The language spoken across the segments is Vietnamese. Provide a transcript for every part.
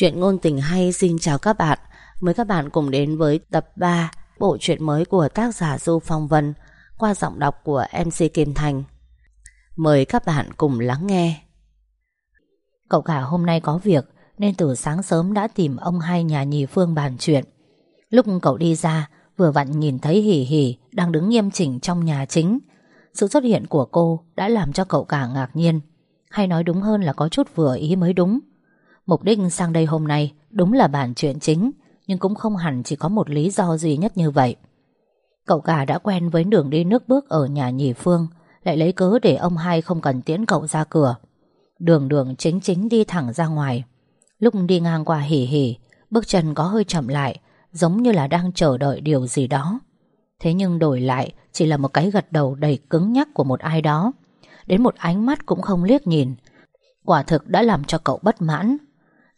Chuyện ngôn tình hay xin chào các bạn. Mời các bạn cùng đến với tập 3 Bộ truyện mới của tác giả Du Phong Vân, Qua giọng đọc của MC Kim Thành. Mời các bạn cùng lắng nghe. Cậu cả hôm nay có việc, Nên từ sáng sớm đã tìm ông hai nhà nhì Phương bàn chuyện. Lúc cậu đi ra, Vừa vặn nhìn thấy Hỉ Hỉ Đang đứng nghiêm chỉnh trong nhà chính. Sự xuất hiện của cô đã làm cho cậu cả ngạc nhiên. Hay nói đúng hơn là có chút vừa ý mới đúng. Mục đích sang đây hôm nay đúng là bản chuyện chính, nhưng cũng không hẳn chỉ có một lý do duy nhất như vậy. Cậu cả đã quen với đường đi nước bước ở nhà nhì Phương, lại lấy cớ để ông hai không cần tiễn cậu ra cửa. Đường đường chính chính đi thẳng ra ngoài. Lúc đi ngang qua hỉ hỉ, bước chân có hơi chậm lại, giống như là đang chờ đợi điều gì đó. Thế nhưng đổi lại chỉ là một cái gật đầu đầy cứng nhắc của một ai đó. Đến một ánh mắt cũng không liếc nhìn. Quả thực đã làm cho cậu bất mãn.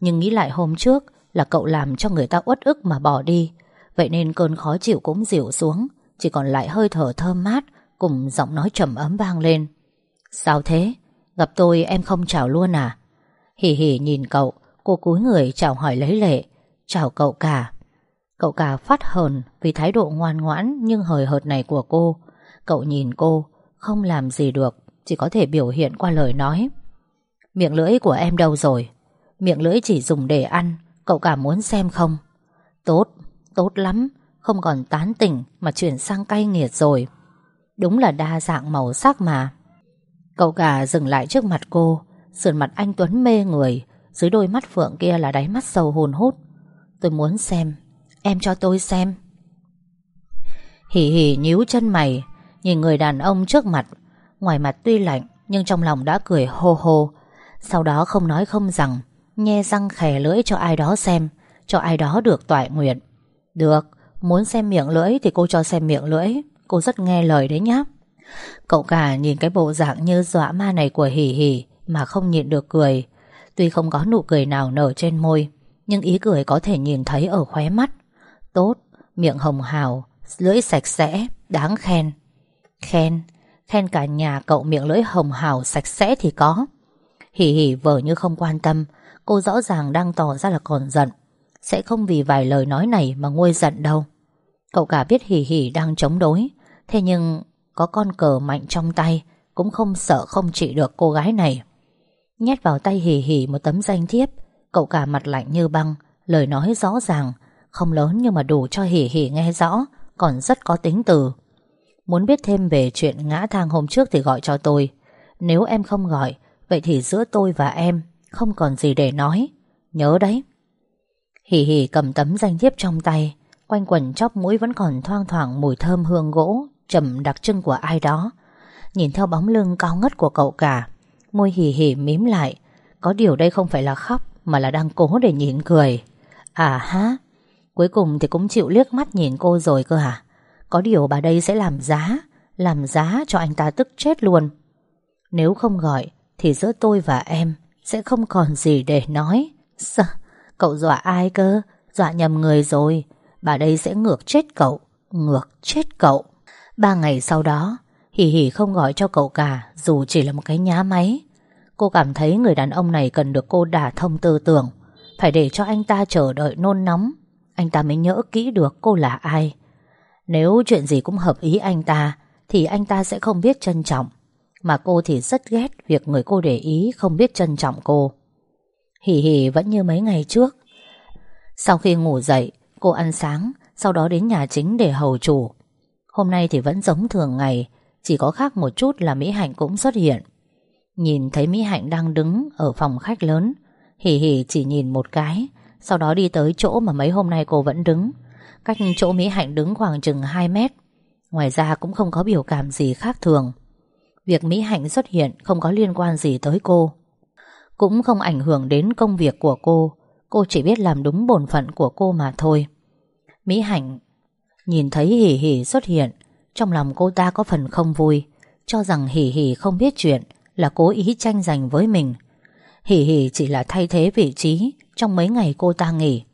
Nhưng nghĩ lại hôm trước Là cậu làm cho người ta uất ức mà bỏ đi. Vậy nên cơn khó chịu cũng dịu xuống. Chỉ còn lại hơi thở thơm mát Cùng giọng nói trầm ấm vang lên. Sao thế? Gặp tôi em không chào luôn à? Hỉ hỉ nhìn cậu, Cô cúi người chào hỏi lấy lệ. Chào cậu cả. Cậu cả phát hờn vì thái độ ngoan ngoãn Nhưng hời hợt này của cô. Cậu nhìn cô, Không làm gì được, Chỉ có thể biểu hiện qua lời nói. Miệng lưỡi của em đâu rồi? Miệng lưỡi chỉ dùng để ăn Cậu cả muốn xem không? Tốt, tốt lắm Không còn tán tỉnh mà chuyển sang cay nghiệt rồi. Đúng là đa dạng màu sắc mà. Cậu cả dừng lại trước mặt cô Sườn mặt anh Tuấn mê người Dưới đôi mắt phượng kia là đáy mắt sâu hồn hút. Tôi muốn xem Em cho tôi xem. Hỉ hỉ nhíu chân mày Nhìn người đàn ông trước mặt. Ngoài mặt tuy lạnh Nhưng trong lòng đã cười hô hô. Sau đó không nói không rằng Nhe răng khè lưỡi cho ai đó xem Cho ai đó được toại nguyện. Được, muốn xem miệng lưỡi Thì cô cho xem miệng lưỡi. Cô rất nghe lời đấy nhá. Cậu cả nhìn cái bộ dạng như dọa ma này của Hỉ Hỉ Mà không nhịn được cười. Tuy không có nụ cười nào nở trên môi Nhưng ý cười có thể nhìn thấy ở khóe mắt. Tốt, miệng hồng hào Lưỡi sạch sẽ, đáng khen. Khen, khen cả nhà cậu miệng lưỡi hồng hào sạch sẽ thì có. Hỉ hỉ vờ như không quan tâm Cô rõ ràng đang tỏ ra là còn giận. Sẽ không vì vài lời nói này mà nguôi giận đâu. Cậu cả biết hỉ hỉ đang chống đối. Thế nhưng có con cờ mạnh trong tay, Cũng không sợ không trị được cô gái này. Nhét vào tay hỉ hỉ một tấm danh thiếp, Cậu cả mặt lạnh như băng, Lời nói rõ ràng, Không lớn nhưng mà đủ cho hỉ hỉ nghe rõ, Còn rất có tính từ. Muốn biết thêm về chuyện ngã thang hôm trước Thì gọi cho tôi. Nếu em không gọi, Vậy thì giữa tôi và em không còn gì để nói. Nhớ đấy. Hỉ hỉ cầm tấm danh thiếp trong tay. Quanh quần chóp mũi vẫn còn thoang thoảng Mùi thơm hương gỗ, Trầm đặc trưng của ai đó. Nhìn theo bóng lưng cao ngất của cậu cả, Môi hỉ hỉ mím lại. Có điều đây không phải là khóc, Mà là đang cố để nhìn cười. À ha Cuối cùng thì cũng chịu liếc mắt nhìn cô rồi cơ hả? Có điều bà đây sẽ làm giá Làm giá cho anh ta tức chết luôn. Nếu không gọi, Thì giữa tôi và em sẽ không còn gì để nói. Sợ, Cậu dọa ai cơ? Dọa nhầm người rồi. Bà đây sẽ ngược chết cậu. Ngược chết cậu. Ba ngày sau đó Hỉ hỉ không gọi cho cậu cả, Dù chỉ là một cái nhá máy. Cô cảm thấy người đàn ông này cần được cô đả thông tư tưởng. Phải để cho anh ta chờ đợi nôn nóng. Anh ta mới nhớ kỹ được cô là ai. Nếu chuyện gì cũng hợp ý anh ta, Thì anh ta sẽ không biết trân trọng mà cô thì rất ghét việc người cô để ý không biết trân trọng cô. Hỉ hỉ vẫn như mấy ngày trước. Sau khi ngủ dậy, cô ăn sáng, sau đó đến nhà chính để hầu chủ. Hôm nay thì vẫn giống thường ngày, chỉ có khác một chút là Mỹ Hạnh cũng xuất hiện. Nhìn thấy Mỹ Hạnh đang đứng ở phòng khách lớn, hỉ hỉ chỉ nhìn một cái, sau đó đi tới chỗ mà mấy hôm nay cô vẫn đứng. Cách chỗ Mỹ Hạnh đứng khoảng chừng 2 mét. Ngoài ra cũng không có biểu cảm gì khác thường. Việc Mỹ Hạnh xuất hiện không có liên quan gì tới cô. Cũng không ảnh hưởng đến công việc của cô. Cô chỉ biết làm đúng bổn phận của cô mà thôi. Mỹ Hạnh Nhìn thấy Hỉ Hỉ xuất hiện, Trong lòng cô ta có phần không vui, Cho rằng Hỉ Hỉ không biết chuyện Là cố ý tranh giành với mình. Hỉ Hỉ chỉ là thay thế vị trí Trong mấy ngày cô ta nghỉ.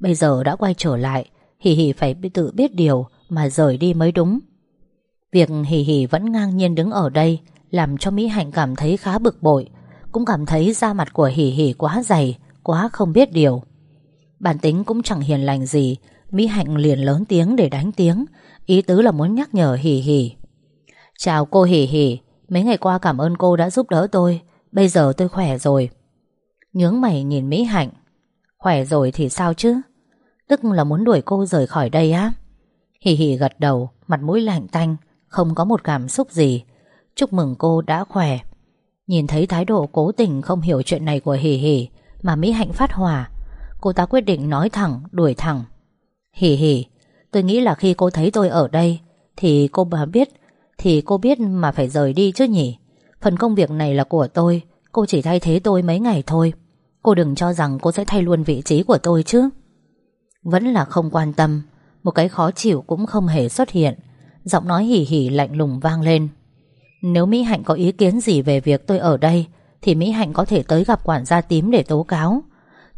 Bây giờ đã quay trở lại Hỉ Hỉ phải tự biết điều Mà rời đi mới đúng. Việc Hỉ Hỉ vẫn ngang nhiên đứng ở đây làm cho Mỹ Hạnh cảm thấy khá bực bội, cũng cảm thấy da mặt của Hỉ Hỉ quá dày, quá không biết điều. Bản tính cũng chẳng hiền lành gì Mỹ Hạnh liền lớn tiếng để đánh tiếng Ý tứ là muốn nhắc nhở Hỉ Hỉ Chào cô Hỉ Hỉ Mấy ngày qua cảm ơn cô đã giúp đỡ tôi Bây giờ tôi khỏe rồi. Nhướng mày nhìn Mỹ Hạnh. Khỏe rồi thì sao chứ? Tức là muốn đuổi cô rời khỏi đây á? Hỉ Hỉ gật đầu Mặt mũi lạnh tanh. Không có một cảm xúc gì. Chúc mừng cô đã khỏe. Nhìn thấy thái độ cố tình không hiểu chuyện này của Hỉ Hỉ Mà Mỹ Hạnh phát hỏa Cô ta quyết định nói thẳng, đuổi thẳng. Hỉ hỉ Tôi nghĩ là khi cô thấy tôi ở đây Thì cô bà biết Thì cô biết mà phải rời đi chứ nhỉ? Phần công việc này là của tôi Cô chỉ thay thế tôi mấy ngày thôi. Cô đừng cho rằng cô sẽ thay luôn vị trí của tôi chứ. Vẫn là không quan tâm Một cái khó chịu cũng không hề xuất hiện. Giọng nói hỉ hỉ lạnh lùng vang lên. Nếu Mỹ Hạnh có ý kiến gì về việc tôi ở đây, Thì Mỹ Hạnh có thể tới gặp quản gia tím để tố cáo.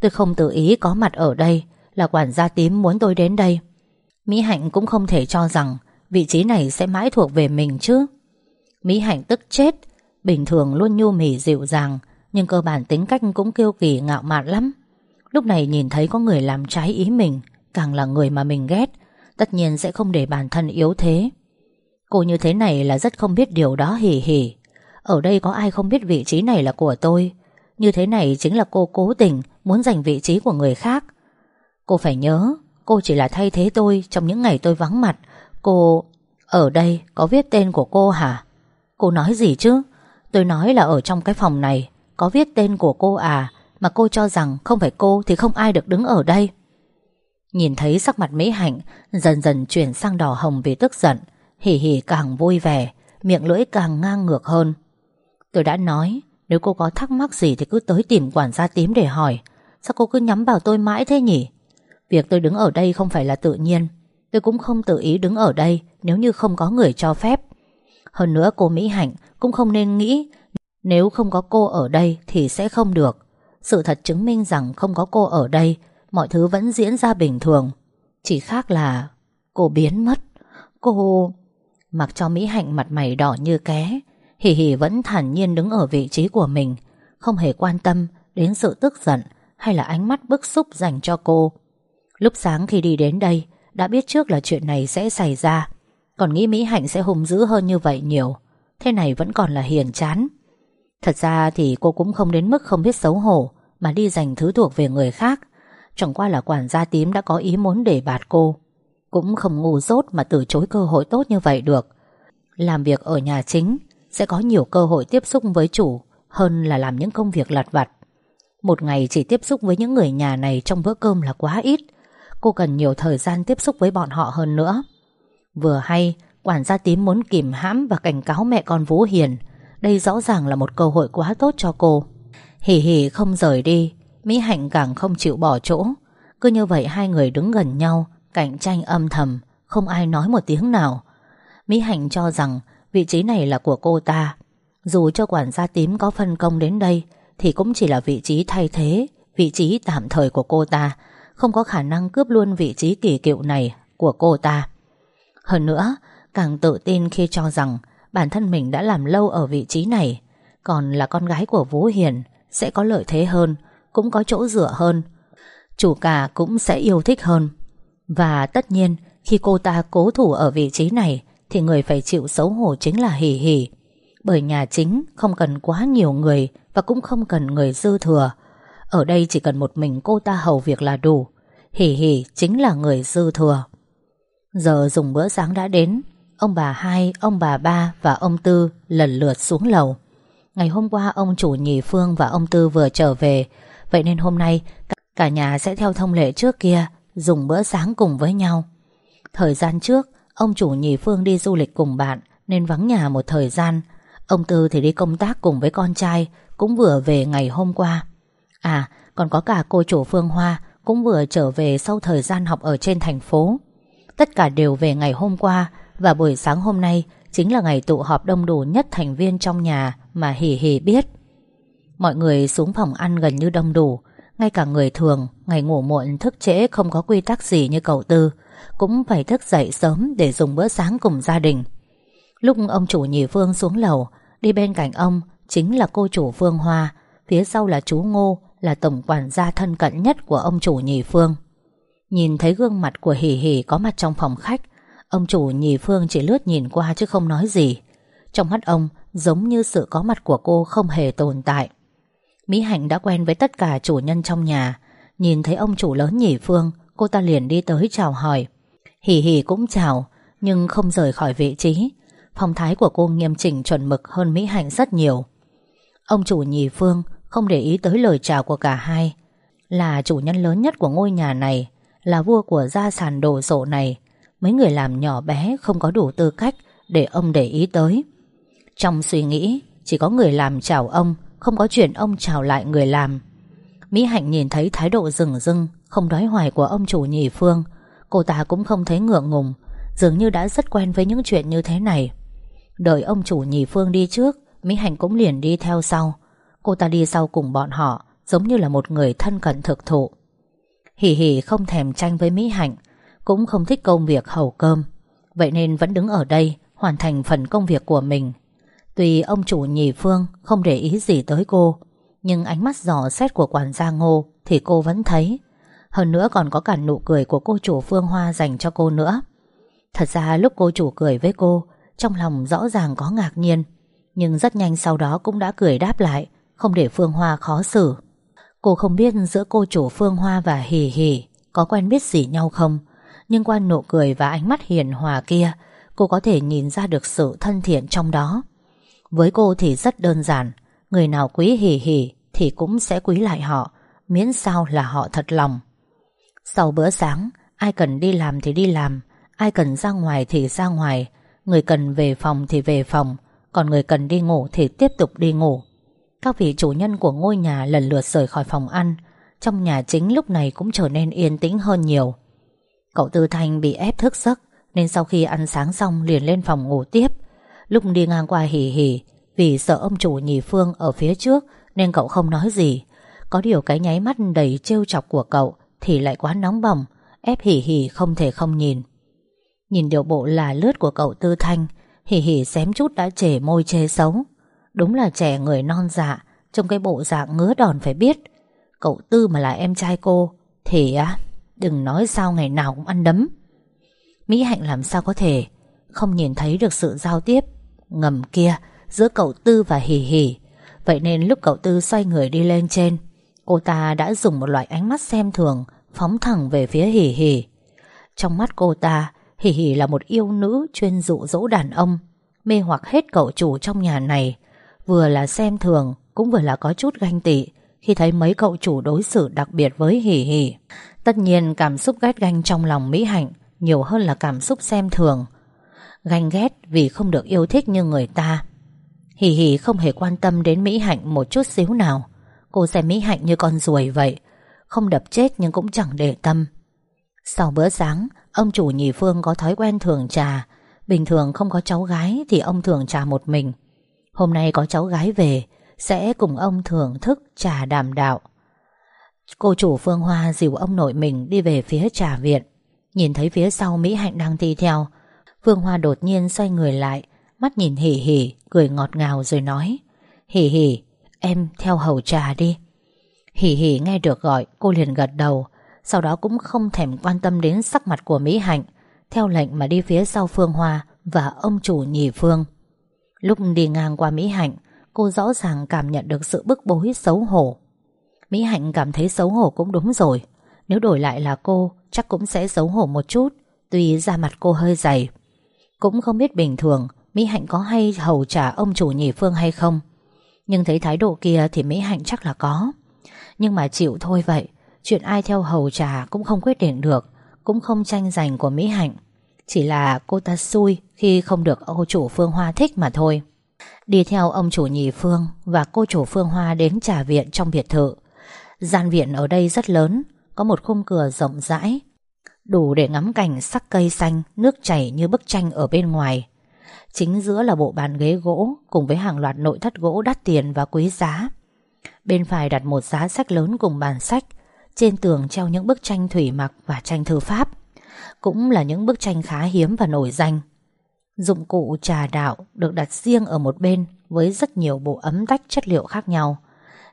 Tôi không tự ý có mặt ở đây Là quản gia tím muốn tôi đến đây. Mỹ Hạnh cũng không thể cho rằng Vị trí này sẽ mãi thuộc về mình chứ. Mỹ Hạnh tức chết, Bình thường luôn nhu mì dịu dàng, Nhưng cơ bản tính cách cũng kiêu kỳ ngạo mạn lắm. Lúc này nhìn thấy có người làm trái ý mình, Càng là người mà mình ghét, Tất nhiên sẽ không để bản thân yếu thế. Cô như thế này là rất không biết điều đó hỉ hỉ. Ở đây có ai không biết vị trí này là của tôi? Như thế này chính là cô cố tình Muốn giành vị trí của người khác. Cô phải nhớ, Cô chỉ là thay thế tôi trong những ngày tôi vắng mặt. Cô... Ở đây có viết tên của cô hả? Cô nói gì chứ? Tôi nói là ở trong cái phòng này Có viết tên của cô à Mà cô cho rằng không phải cô thì không ai được đứng ở đây. Nhìn thấy sắc mặt Mỹ Hạnh, Dần dần chuyển sang đỏ hồng vì tức giận. Hỉ hỉ càng vui vẻ, Miệng lưỡi càng ngang ngược hơn. Tôi đã nói, Nếu cô có thắc mắc gì thì cứ tới tìm quản gia tím để hỏi. Sao cô cứ nhắm vào tôi mãi thế nhỉ? Việc tôi đứng ở đây không phải là tự nhiên. Tôi cũng không tự ý đứng ở đây Nếu như không có người cho phép. Hơn nữa cô Mỹ Hạnh cũng không nên nghĩ, Nếu không có cô ở đây Thì sẽ không được. Sự thật chứng minh rằng không có cô ở đây, Mọi thứ vẫn diễn ra bình thường. Chỉ khác là Cô biến mất. Cô... Mặc cho Mỹ Hạnh mặt mày đỏ như ké. Hỉ hỉ vẫn thản nhiên đứng ở vị trí của mình, Không hề quan tâm đến sự tức giận Hay là ánh mắt bức xúc dành cho cô. Lúc sáng khi đi đến đây, Đã biết trước là chuyện này sẽ xảy ra. Còn nghĩ Mỹ Hạnh sẽ hùng dữ hơn như vậy nhiều. Thế này vẫn còn là hiền chán. Thật ra thì cô cũng không đến mức không biết xấu hổ Mà đi giành thứ thuộc về người khác. Chẳng qua là quản gia tím đã có ý muốn để bạt cô. Cũng không ngu dốt mà từ chối cơ hội tốt như vậy được. Làm việc ở nhà chính Sẽ có nhiều cơ hội tiếp xúc với chủ Hơn là làm những công việc lặt vặt. Một ngày chỉ tiếp xúc với những người nhà này Trong bữa cơm là quá ít. Cô cần nhiều thời gian tiếp xúc với bọn họ hơn nữa. Vừa hay, Quản gia tím muốn kìm hãm và cảnh cáo mẹ con Vũ Hiền. Đây rõ ràng là một cơ hội quá tốt cho cô. Hỉ hỉ không rời đi. Mỹ Hạnh càng không chịu bỏ chỗ. Cứ như vậy hai người đứng gần nhau Cạnh tranh âm thầm Không ai nói một tiếng nào Mỹ Hạnh cho rằng vị trí này là của cô ta Dù cho quản gia tím có phân công đến đây Thì cũng chỉ là vị trí thay thế Vị trí tạm thời của cô ta không có khả năng cướp luôn vị trí kỳ cựu này của cô ta. Hơn nữa, càng tự tin khi cho rằng bản thân mình đã làm lâu ở vị trí này, còn là con gái của Vũ Hiền sẽ có lợi thế hơn, cũng có chỗ dựa hơn. Chủ cả cũng sẽ yêu thích hơn. Và tất nhiên, khi cô ta cố thủ ở vị trí này, thì người phải chịu xấu hổ chính là Hỷ Hỷ. Bởi nhà chính không cần quá nhiều người và cũng không cần người dư thừa, ở đây chỉ cần một mình cô ta hầu việc là đủ. Hỷ Hỷ chính là người dư thừa. Giờ dùng bữa sáng đã đến Ông bà hai, ông bà ba và ông Tư lần lượt xuống lầu. Ngày hôm qua ông chủ nhì Phương và ông Tư vừa trở về Vậy nên hôm nay cả nhà sẽ theo thông lệ trước kia. Dùng bữa sáng cùng với nhau. Thời gian trước, Ông chủ nhì Phương đi du lịch cùng bạn Nên vắng nhà một thời gian. Ông Tư thì đi công tác cùng với con trai, Cũng vừa về ngày hôm qua. À còn có cả cô chủ Phương Hoa Cũng vừa trở về sau thời gian học ở trên thành phố. Tất cả đều về ngày hôm qua Và buổi sáng hôm nay Chính là ngày tụ họp đông đủ nhất thành viên trong nhà Mà Hỉ Hỉ biết. Mọi người xuống phòng ăn gần như đông đủ ngay cả người thường Ngày ngủ muộn thức trễ không có quy tắc gì như cậu Tư Cũng phải thức dậy sớm Để dùng bữa sáng cùng gia đình Lúc ông chủ nhì Phương xuống lầu Đi bên cạnh ông Chính là cô chủ Phương Hoa Phía sau là chú Ngô là tổng quản gia thân cận nhất của ông chủ nhì phương. Nhìn thấy gương mặt của Hỷ Hỷ có mặt trong phòng khách, ông chủ nhì phương chỉ lướt nhìn qua chứ không nói gì. Trong mắt ông giống như sự có mặt của cô không hề tồn tại. Mỹ Hạnh đã quen với tất cả chủ nhân trong nhà, nhìn thấy ông chủ lớn nhì phương, cô ta liền đi tới chào hỏi. Hỉ hỉ cũng chào, nhưng không rời khỏi vị trí. Phong thái của cô nghiêm chỉnh chuẩn mực hơn Mỹ Hạnh rất nhiều. Ông chủ nhì phương không để ý tới lời chào của cả hai. Là chủ nhân lớn nhất của ngôi nhà này, là vua của gia sản đồ sộ này. Mấy người làm nhỏ bé không có đủ tư cách để ông để ý tới. Trong suy nghĩ, chỉ có người làm chào ông, không có chuyện ông chào lại người làm. Mỹ Hạnh nhìn thấy thái độ rừng rưng, không đói hoài của ông chủ nhì phương. Cô ta cũng không thấy ngượng ngùng, dường như đã rất quen với những chuyện như thế này. Đợi ông chủ nhì phương đi trước, Mỹ Hạnh cũng liền đi theo sau. Cô ta đi sau cùng bọn họ Giống như là một người thân cận thực thụ Hỉ hỉ không thèm tranh với Mỹ Hạnh Cũng không thích công việc hầu cơm Vậy nên vẫn đứng ở đây Hoàn thành phần công việc của mình Tuy ông chủ nhì phương Không để ý gì tới cô Nhưng ánh mắt dò xét của quản gia ngô Thì cô vẫn thấy Hơn nữa còn có cả nụ cười của cô chủ Phương Hoa Dành cho cô nữa Thật ra lúc cô chủ cười với cô Trong lòng rõ ràng có ngạc nhiên Nhưng rất nhanh sau đó cũng đã cười đáp lại không để Phương Hoa khó xử. Cô không biết giữa cô chủ Phương Hoa và Hì Hì có quen biết gì nhau không, nhưng qua nụ cười và ánh mắt hiền hòa kia, cô có thể nhìn ra được sự thân thiện trong đó. Với cô thì rất đơn giản, người nào quý hỉ hỉ thì cũng sẽ quý lại họ, miễn sao là họ thật lòng. Sau bữa sáng, ai cần đi làm thì đi làm, ai cần ra ngoài thì ra ngoài, người cần về phòng thì về phòng, còn người cần đi ngủ thì tiếp tục đi ngủ. Các vị chủ nhân của ngôi nhà lần lượt rời khỏi phòng ăn. Trong nhà chính lúc này cũng trở nên yên tĩnh hơn nhiều. Cậu Tư Thanh bị ép thức giấc Nên sau khi ăn sáng xong liền lên phòng ngủ tiếp. Lúc đi ngang qua hỉ hỉ Vì sợ ông chủ nhì Phương ở phía trước, Nên cậu không nói gì. Có điều cái nháy mắt đầy trêu chọc của cậu Thì lại quá nóng bỏng, Ép hỉ hỉ không thể không nhìn. Nhìn điều bộ là lướt của cậu Tư Thanh Hỉ hỉ xém chút đã chề môi chê xấu. Đúng là trẻ người non dạ Trong cái bộ dạng ngứa đòn phải biết. Cậu Tư mà là em trai cô, Thì á, Đừng nói sao ngày nào cũng ăn đấm. Mỹ Hạnh làm sao có thể Không nhìn thấy được sự giao tiếp? Ngầm kia, Giữa cậu Tư và Hì Hì. Vậy nên lúc cậu Tư xoay người đi lên trên, Cô ta đã dùng một loại ánh mắt xem thường, Phóng thẳng về phía Hì Hì. Trong mắt cô ta, Hì Hì là một yêu nữ chuyên dụ dỗ đàn ông, Mê hoặc hết cậu chủ trong nhà này. Vừa là xem thường, Cũng vừa là có chút ganh tị, Khi thấy mấy cậu chủ đối xử đặc biệt với Hỉ Hỉ Tất nhiên cảm xúc ghét ganh trong lòng Mỹ Hạnh Nhiều hơn là cảm xúc xem thường. Ganh ghét vì không được yêu thích như người ta. Hì hì không hề quan tâm đến Mỹ Hạnh một chút xíu nào. Cô xem Mỹ Hạnh như con ruồi vậy, Không đập chết nhưng cũng chẳng để tâm. Sau bữa sáng, Ông chủ nhì Phương có thói quen thường trà. Bình thường không có cháu gái Thì ông thường trà một mình. Hôm nay có cháu gái về, Sẽ cùng ông thưởng thức trà đàm đạo. Cô chủ Phương Hoa dìu ông nội mình đi về phía trà viện. Nhìn thấy phía sau Mỹ Hạnh đang đi theo Phương Hoa đột nhiên xoay người lại, Mắt nhìn hỉ hỉ Cười ngọt ngào rồi nói Hỉ hỉ em theo hầu trà đi. Hỉ hỉ nghe được gọi, Cô liền gật đầu, Sau đó cũng không thèm quan tâm đến sắc mặt của Mỹ Hạnh, Theo lệnh mà đi phía sau Phương Hoa Và ông chủ nhì Phương. Lúc đi ngang qua Mỹ Hạnh, Cô rõ ràng cảm nhận được sự bức bối, xấu hổ. Mỹ Hạnh cảm thấy xấu hổ cũng đúng rồi, Nếu đổi lại là cô, Chắc cũng sẽ xấu hổ một chút, Tuy da mặt cô hơi dày. Cũng không biết bình thường Mỹ Hạnh có hay hầu trả ông chủ nhì Phương hay không Nhưng thấy thái độ kia Thì Mỹ Hạnh chắc là có Nhưng mà chịu thôi vậy Chuyện ai theo hầu trà cũng không quyết định được Cũng không tranh giành của Mỹ Hạnh chỉ là cô ta xui khi không được ông chủ Phương Hoa thích mà thôi. Đi theo ông chủ nhì Phương và cô chủ Phương Hoa đến trả viện trong biệt thự. Gian viện ở đây rất lớn, có một khung cửa rộng rãi, đủ để ngắm cảnh sắc cây xanh, nước chảy như bức tranh ở bên ngoài. Chính giữa là bộ bàn ghế gỗ cùng với hàng loạt nội thất gỗ đắt tiền và quý giá. Bên phải đặt một giá sách lớn cùng bàn sách, trên tường treo những bức tranh thủy mặc và tranh thư pháp. Cũng là những bức tranh khá hiếm và nổi danh Dụng cụ trà đạo được đặt riêng ở một bên Với rất nhiều bộ ấm tách chất liệu khác nhau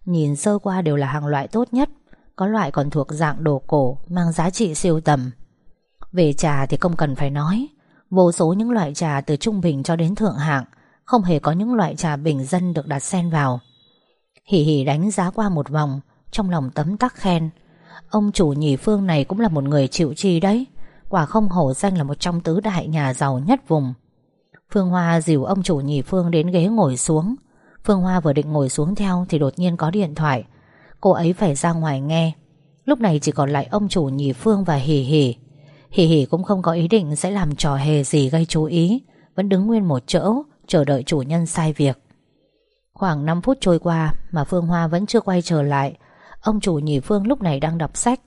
Nhìn sơ qua đều là hàng loại tốt nhất Có loại còn thuộc dạng đồ cổ Mang giá trị siêu tầm về trà thì không cần phải nói. Vô số những loại trà từ trung bình cho đến thượng hạng, Không hề có những loại trà bình dân được đặt xen vào. Hỉ hỉ đánh giá qua một vòng, Trong lòng tấm tắc khen. Ông chủ nhì phương này cũng là một người chịu chi đấy, Quả không hổ danh là một trong tứ đại nhà giàu nhất vùng. Phương Hoa dìu ông chủ nhì Phương đến ghế ngồi xuống. Phương Hoa vừa định ngồi xuống theo Thì đột nhiên có điện thoại. Cô ấy phải ra ngoài nghe. Lúc này chỉ còn lại ông chủ nhì Phương và Hỉ Hỉ Hỉ Hỉ cũng không có ý định Sẽ làm trò hề gì gây chú ý, Vẫn đứng nguyên một chỗ, Chờ đợi chủ nhân sai việc. Khoảng 5 phút trôi qua Mà Phương Hoa vẫn chưa quay trở lại, Ông chủ nhì Phương lúc này đang đọc sách,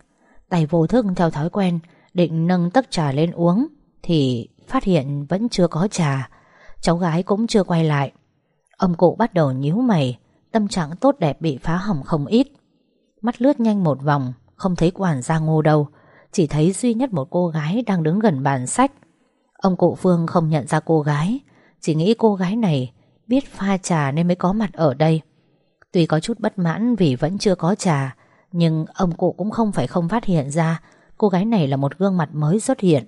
Tay vô thức theo thói quen, Định nâng tấc trà lên uống, Thì phát hiện vẫn chưa có trà, Cháu gái cũng chưa quay lại. Ông cụ bắt đầu nhíu mày, Tâm trạng tốt đẹp bị phá hỏng không ít. Mắt lướt nhanh một vòng, Không thấy quản gia ngô đâu chỉ thấy duy nhất một cô gái đang đứng gần bàn sách. Ông cụ Phương không nhận ra cô gái. Chỉ nghĩ cô gái này Biết pha trà nên mới có mặt ở đây. Tuy có chút bất mãn vì vẫn chưa có trà, Nhưng ông cụ cũng không phải không phát hiện ra Cô gái này là một gương mặt mới xuất hiện.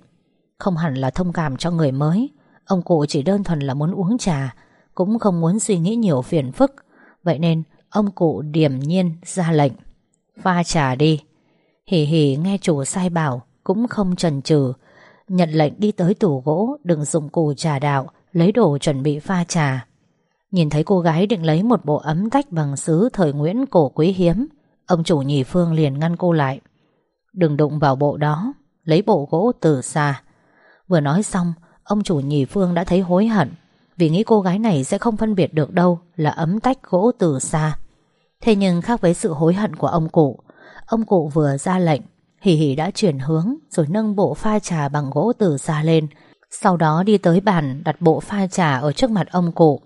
Không hẳn là thông cảm cho người mới. Ông cụ chỉ đơn thuần là muốn uống trà, Cũng không muốn suy nghĩ nhiều phiền phức. Vậy nên ông cụ điềm nhiên ra lệnh, Pha trà đi. Hỉ hỉ nghe chủ sai bảo, Cũng không chần chừ. Nhận lệnh đi tới tủ gỗ, Đừng dùng cụ trà đạo, Lấy đồ chuẩn bị pha trà. Nhìn thấy cô gái định lấy một bộ ấm tách bằng sứ Thời Nguyễn cổ quý hiếm, Ông chủ nhì phương liền ngăn cô lại. Đừng đụng vào bộ đó, Lấy bộ gỗ từ xa. Vừa nói xong, Ông chủ nhì phương đã thấy hối hận, Vì nghĩ cô gái này sẽ không phân biệt được đâu Là ấm tách gỗ từ xa. Thế nhưng khác với sự hối hận của ông cụ Ông cụ vừa ra lệnh Hỉ hỉ đã chuyển hướng Rồi nâng bộ pha trà bằng gỗ từ xa lên. Sau đó đi tới bàn Đặt bộ pha trà ở trước mặt ông cụ.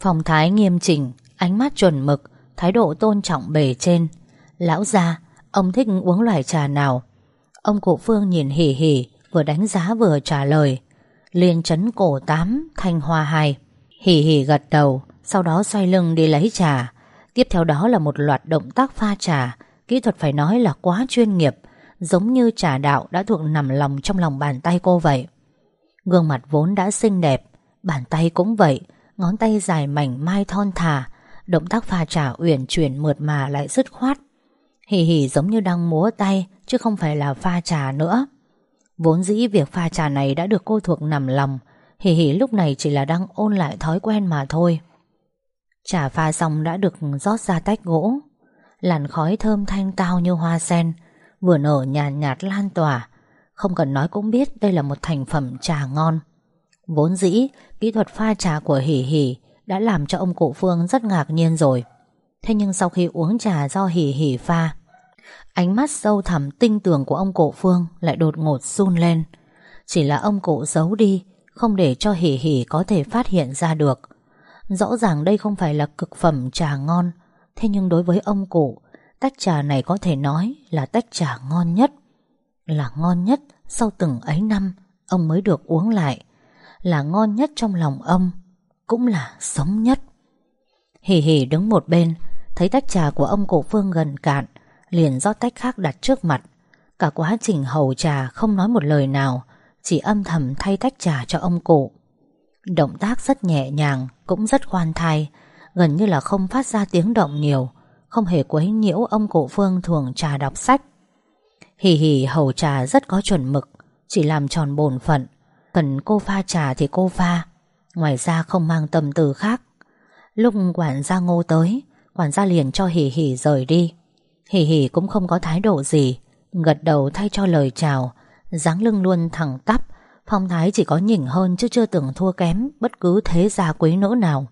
Phong thái nghiêm chỉnh Ánh mắt chuẩn mực Thái độ tôn trọng bề trên. Lão gia, Ông thích uống loại trà nào? Ông cụ Phương nhìn hỉ hỉ Vừa đánh giá vừa trả lời. Liên chấn cổ tám Thanh hoa hai. Hỉ hỉ gật đầu Sau đó xoay lưng đi lấy trà. Tiếp theo đó là một loạt động tác pha trà. Kỹ thuật phải nói là quá chuyên nghiệp, Giống như trà đạo đã thuộc nằm lòng trong lòng bàn tay cô vậy. Gương mặt vốn đã xinh đẹp, Bàn tay cũng vậy, Ngón tay dài mảnh mai thon thả, Động tác pha trà uyển chuyển mượt mà lại dứt khoát. Hì hì giống như đang múa tay, Chứ không phải là pha trà nữa. Vốn dĩ việc pha trà này đã được cô thuộc nằm lòng, Hì hì lúc này chỉ là đang ôn lại thói quen mà thôi. Trà pha xong đã được rót ra tách gỗ. Làn khói thơm thanh tao như hoa sen Vừa nở nhàn nhạt, nhạt lan tỏa. Không cần nói cũng biết đây là một thành phẩm trà ngon. Vốn dĩ Kỹ thuật pha trà của Hỉ Hỉ Đã làm cho ông cụ Phương rất ngạc nhiên rồi. Thế nhưng sau khi uống trà do Hỉ Hỉ pha Ánh mắt sâu thẳm tinh tường của ông cụ Phương Lại đột ngột run lên. Chỉ là ông cụ giấu đi Không để cho Hỉ Hỉ có thể phát hiện ra được. Rõ ràng đây không phải là cực phẩm trà ngon Thế nhưng đối với ông cụ, Tách trà này có thể nói là tách trà ngon nhất. Là ngon nhất sau từng ấy năm, Ông mới được uống lại. Là ngon nhất trong lòng ông, Cũng là sống nhất. Hỉ hỉ đứng một bên, Thấy tách trà của ông cụ Phương gần cạn, Liền rót tách khác đặt trước mặt. Cả quá trình hầu trà không nói một lời nào, Chỉ âm thầm thay tách trà cho ông cụ. Động tác rất nhẹ nhàng, Cũng rất khoan thai Gần như là không phát ra tiếng động nhiều, Không hề quấy nhiễu ông cụ Phương thường trà đọc sách. Hì hì, hầu trà rất có chuẩn mực, Chỉ làm tròn bổn phận. Cần cô pha trà thì cô pha, Ngoài ra không mang tâm tư khác. Lúc quản gia ngô tới, Quản gia liền cho hì hì rời đi. Hì hì cũng không có thái độ gì, Gật đầu thay cho lời chào, dáng lưng luôn thẳng tắp, Phong thái chỉ có nhỉnh hơn chứ chưa từng thua kém Bất cứ thế gia quý nữ nào.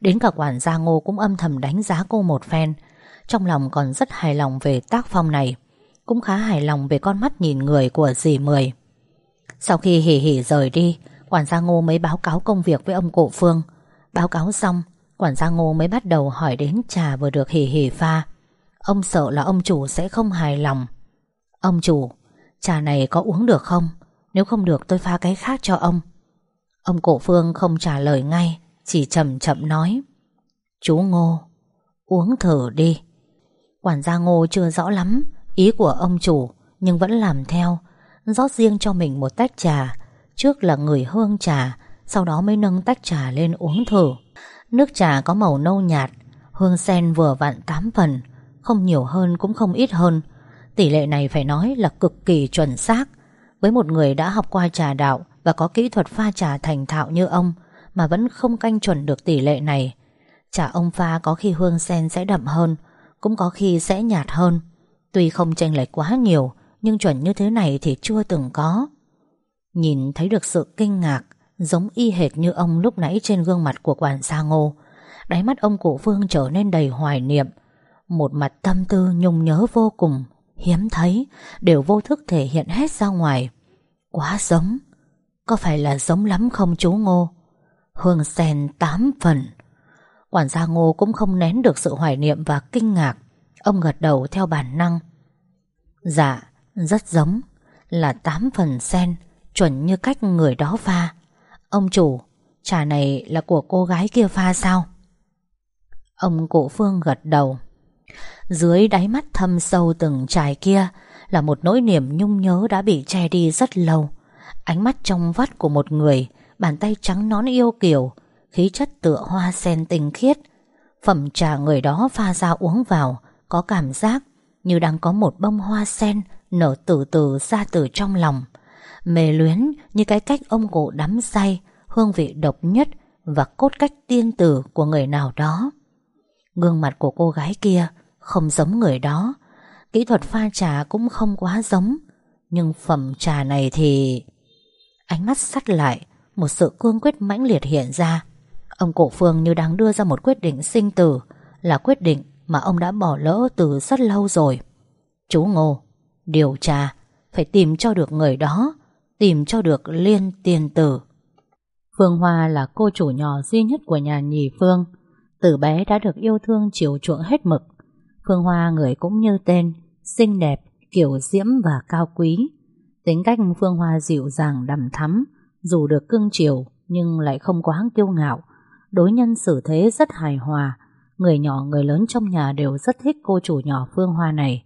Đến cả quản gia ngô cũng âm thầm đánh giá cô một phen. Trong lòng còn rất hài lòng về tác phong này, Cũng khá hài lòng về con mắt nhìn người của dì Mười. Sau khi hỉ hỉ rời đi, Quản gia ngô mới báo cáo công việc với ông cụ Phương. Báo cáo xong, Quản gia ngô mới bắt đầu hỏi đến trà vừa được hỉ hỉ pha. Ông sợ là ông chủ sẽ không hài lòng. Ông chủ, Trà này có uống được không? Nếu không được tôi pha cái khác cho ông. Ông cổ phương không trả lời ngay. Chỉ chậm chậm nói. Chú Ngô, Uống thử đi. Quản gia ngô chưa rõ lắm Ý của ông chủ, Nhưng vẫn làm theo, rót riêng cho mình một tách trà. Trước là người hương trà, Sau đó mới nâng tách trà lên uống thử. Nước trà có màu nâu nhạt, Hương sen vừa vặn 8 phần, Không nhiều hơn cũng không ít hơn. Tỷ lệ này phải nói là cực kỳ chuẩn xác. Với một người đã học qua trà đạo Và có kỹ thuật pha trà thành thạo như ông mà vẫn không canh chuẩn được tỷ lệ này. Chả ông pha có khi hương sen sẽ đậm hơn, Cũng có khi sẽ nhạt hơn. Tuy không chênh lệch quá nhiều, Nhưng chuẩn như thế này thì chưa từng có. Nhìn thấy được sự kinh ngạc, Giống y hệt như ông lúc nãy trên gương mặt của quản gia ngô. Đáy mắt ông cụ Phương trở nên đầy hoài niệm. Một mặt tâm tư nhung nhớ vô cùng, Hiếm thấy, Đều vô thức thể hiện hết ra ngoài. Quá giống. Có phải là giống lắm không chú Ngô? Hương sen tám phần. Quản gia Ngô cũng không nén được sự hoài niệm và kinh ngạc. Ông gật đầu theo bản năng. Dạ Rất giống. Là tám phần sen, Chuẩn như cách người đó pha. Ông chủ, Trà này là của cô gái kia pha sao? Ông cụ Phương gật đầu. Dưới đáy mắt thâm sâu từng trài kia Là một nỗi niềm nhung nhớ đã bị che đi rất lâu. Ánh mắt trong vắt của một người Bàn tay trắng nón yêu kiều, Khí chất tựa hoa sen tinh khiết. Phẩm trà người đó pha ra uống vào, Có cảm giác Như đang có một bông hoa sen Nở từ từ ra từ trong lòng. Mê luyến như cái cách ông cụ đắm say, Hương vị độc nhất Và cốt cách tiên tử của người nào đó. Gương mặt của cô gái kia Không giống người đó. Kỹ thuật pha trà cũng không quá giống, Nhưng phẩm trà này thì Ánh mắt sắt lại một sự cương quyết mãnh liệt hiện ra. Ông cổ phương như đang đưa ra một quyết định sinh tử Là quyết định mà ông đã bỏ lỡ từ rất lâu rồi. Chú Ngô Điều tra Phải tìm cho được người đó Tìm cho được liên tiền tử. Phương Hoa là cô chủ nhỏ duy nhất của nhà nhì Phương. Từ bé đã được yêu thương chiều chuộng hết mực. Phương Hoa người cũng như tên Xinh đẹp, kiểu diễm và cao quý. Tính cách Phương Hoa dịu dàng đầm thắm dù được cưng chiều Nhưng lại không quá kiêu ngạo. Đối nhân xử thế rất hài hòa. Người nhỏ, người lớn trong nhà đều rất thích cô chủ nhỏ Phương Hoa này.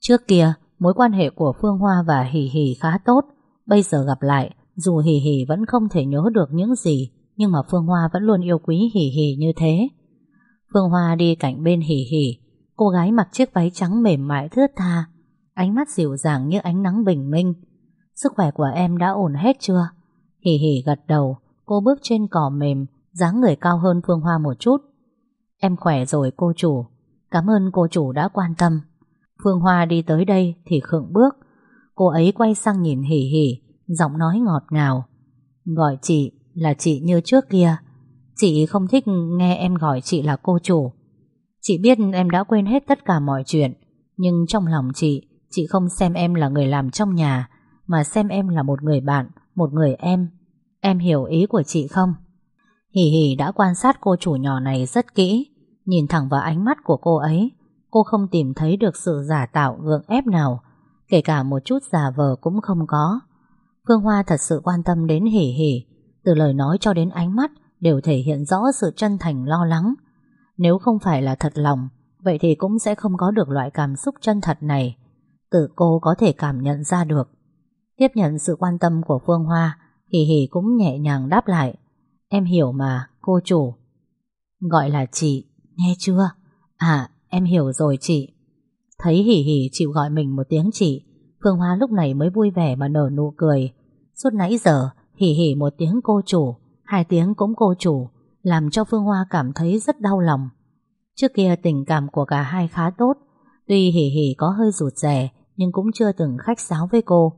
Trước kia, Mối quan hệ của Phương Hoa và Hỷ Hỷ khá tốt. Bây giờ gặp lại, Dù Hỷ Hỷ vẫn không thể nhớ được những gì, Nhưng mà Phương Hoa vẫn luôn yêu quý Hỷ Hỷ như thế. Phương Hoa đi cạnh bên Hỷ Hỷ. Cô gái mặc chiếc váy trắng mềm mại thướt tha. Ánh mắt dịu dàng như ánh nắng bình minh. Sức khỏe của em đã ổn hết chưa? Hỉ hỉ gật đầu, Cô bước trên cỏ mềm, dáng người cao hơn Phương Hoa một chút. Em khỏe rồi, cô chủ. Cảm ơn cô chủ đã quan tâm. Phương Hoa đi tới đây thì khựng bước. Cô ấy quay sang nhìn hỉ hỉ Giọng nói ngọt ngào. Gọi chị là chị như trước kia. Chị không thích nghe em gọi chị là cô chủ. Chị biết em đã quên hết tất cả mọi chuyện, Nhưng trong lòng chị Chị không xem em là người làm trong nhà, Mà xem em là một người bạn. Một người em. Em hiểu ý của chị không? Hỉ hỉ đã quan sát cô chủ nhỏ này rất kỹ. Nhìn thẳng vào ánh mắt của cô ấy, Cô không tìm thấy được sự giả tạo gượng ép nào. Kể cả một chút giả vờ cũng không có. Phương Hoa thật sự quan tâm đến hỉ hỉ Từ lời nói cho đến ánh mắt Đều thể hiện rõ sự chân thành lo lắng. Nếu không phải là thật lòng, Vậy thì cũng sẽ không có được loại cảm xúc chân thật này. Tự cô có thể cảm nhận ra được. Tiếp nhận sự quan tâm của Phương Hoa hì hì cũng nhẹ nhàng đáp lại Em hiểu mà, cô chủ. Gọi là chị, nghe chưa? À, em hiểu rồi chị. Thấy hỉ hỉ chịu gọi mình một tiếng chị, Phương Hoa lúc này mới vui vẻ mà nở nụ cười. Suốt nãy giờ, hỉ hỉ một tiếng cô chủ, hai tiếng cũng cô chủ, làm cho Phương Hoa cảm thấy rất đau lòng. Trước kia tình cảm của cả hai khá tốt, tuy hỉ hỉ có hơi rụt rè, nhưng cũng chưa từng khách sáo với cô.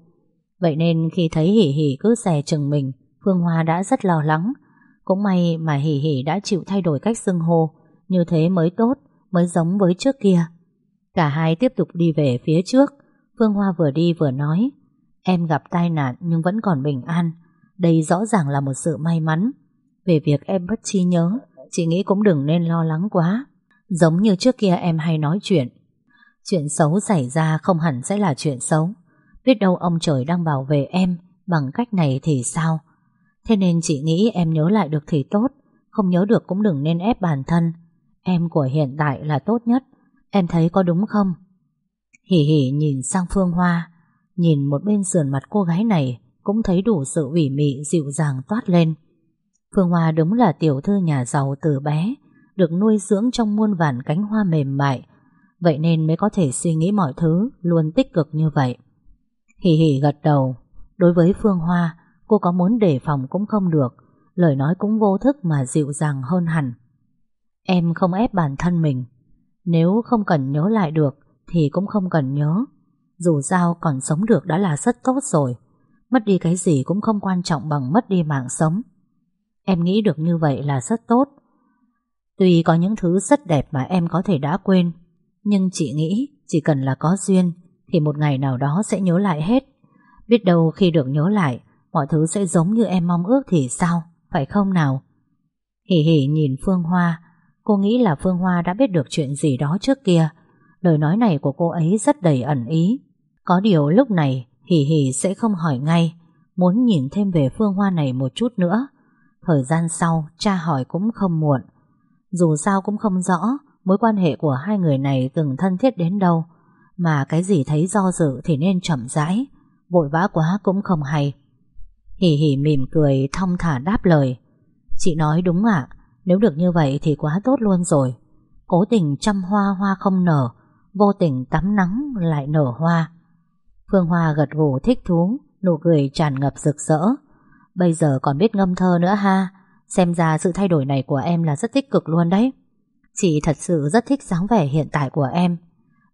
Vậy nên khi thấy hỉ hỉ cứ xè chừng mình, Phương Hoa đã rất lo lắng, cũng may mà Hỷ Hỷ đã chịu thay đổi cách xưng hô Như thế mới tốt Mới giống với trước kia. Cả hai tiếp tục đi về phía trước. Phương Hoa vừa đi vừa nói Em gặp tai nạn nhưng vẫn còn bình an. Đây rõ ràng là một sự may mắn. Về việc em bất chi nhớ Chị nghĩ cũng đừng nên lo lắng quá. Giống như trước kia em hay nói chuyện. Chuyện xấu xảy ra không hẳn sẽ là chuyện xấu. Biết đâu ông trời đang bảo vệ em, Bằng cách này thì sao? Thế nên chị nghĩ em nhớ lại được thì tốt, Không nhớ được cũng đừng nên ép bản thân. Em của hiện tại là tốt nhất, Em thấy có đúng không? Hỉ hỉ nhìn sang Phương Hoa, Nhìn một bên sườn mặt cô gái này Cũng thấy đủ sự ủy mị, dịu dàng toát lên. Phương Hoa đúng là tiểu thư nhà giàu từ bé, Được nuôi dưỡng trong muôn vàn cánh hoa mềm mại, Vậy nên mới có thể suy nghĩ mọi thứ Luôn tích cực như vậy. Hỉ hỉ gật đầu. Đối với Phương Hoa, Cô có muốn đề phòng cũng không được. Lời nói cũng vô thức mà dịu dàng hơn hẳn. Em không ép bản thân mình. Nếu không cần nhớ lại được, Thì cũng không cần nhớ. Dù sao còn sống được đã là rất tốt rồi. Mất đi cái gì cũng không quan trọng bằng mất đi mạng sống. Em nghĩ được như vậy là rất tốt. Tuy có những thứ rất đẹp mà em có thể đã quên, Nhưng chị nghĩ chỉ cần là có duyên thì một ngày nào đó sẽ nhớ lại hết. Biết đâu khi được nhớ lại, Mọi thứ sẽ giống như em mong ước thì sao? Phải không nào? Hỉ hỉ nhìn Phương Hoa. Cô nghĩ là Phương Hoa đã biết được chuyện gì đó trước kia. Lời nói này của cô ấy rất đầy ẩn ý. Có điều lúc này, Hỉ hỉ sẽ không hỏi ngay. Muốn nhìn thêm về Phương Hoa này một chút nữa. Thời gian sau Cha hỏi cũng không muộn. Dù sao cũng không rõ Mối quan hệ của hai người này từng thân thiết đến đâu. Mà cái gì thấy do dự Thì nên chậm rãi. Vội vã quá cũng không hay. Hỉ hỉ mỉm cười, thong thả đáp lời. Chị nói đúng ạ, Nếu được như vậy thì quá tốt luôn rồi. Cố tình chăm hoa hoa không nở, Vô tình tắm nắng lại nở hoa. Phương Hoa gật gù thích thú, Nụ cười tràn ngập rực rỡ. Bây giờ còn biết ngâm thơ nữa ha? Xem ra sự thay đổi này của em là rất tích cực luôn đấy. Chị thật sự rất thích dáng vẻ hiện tại của em.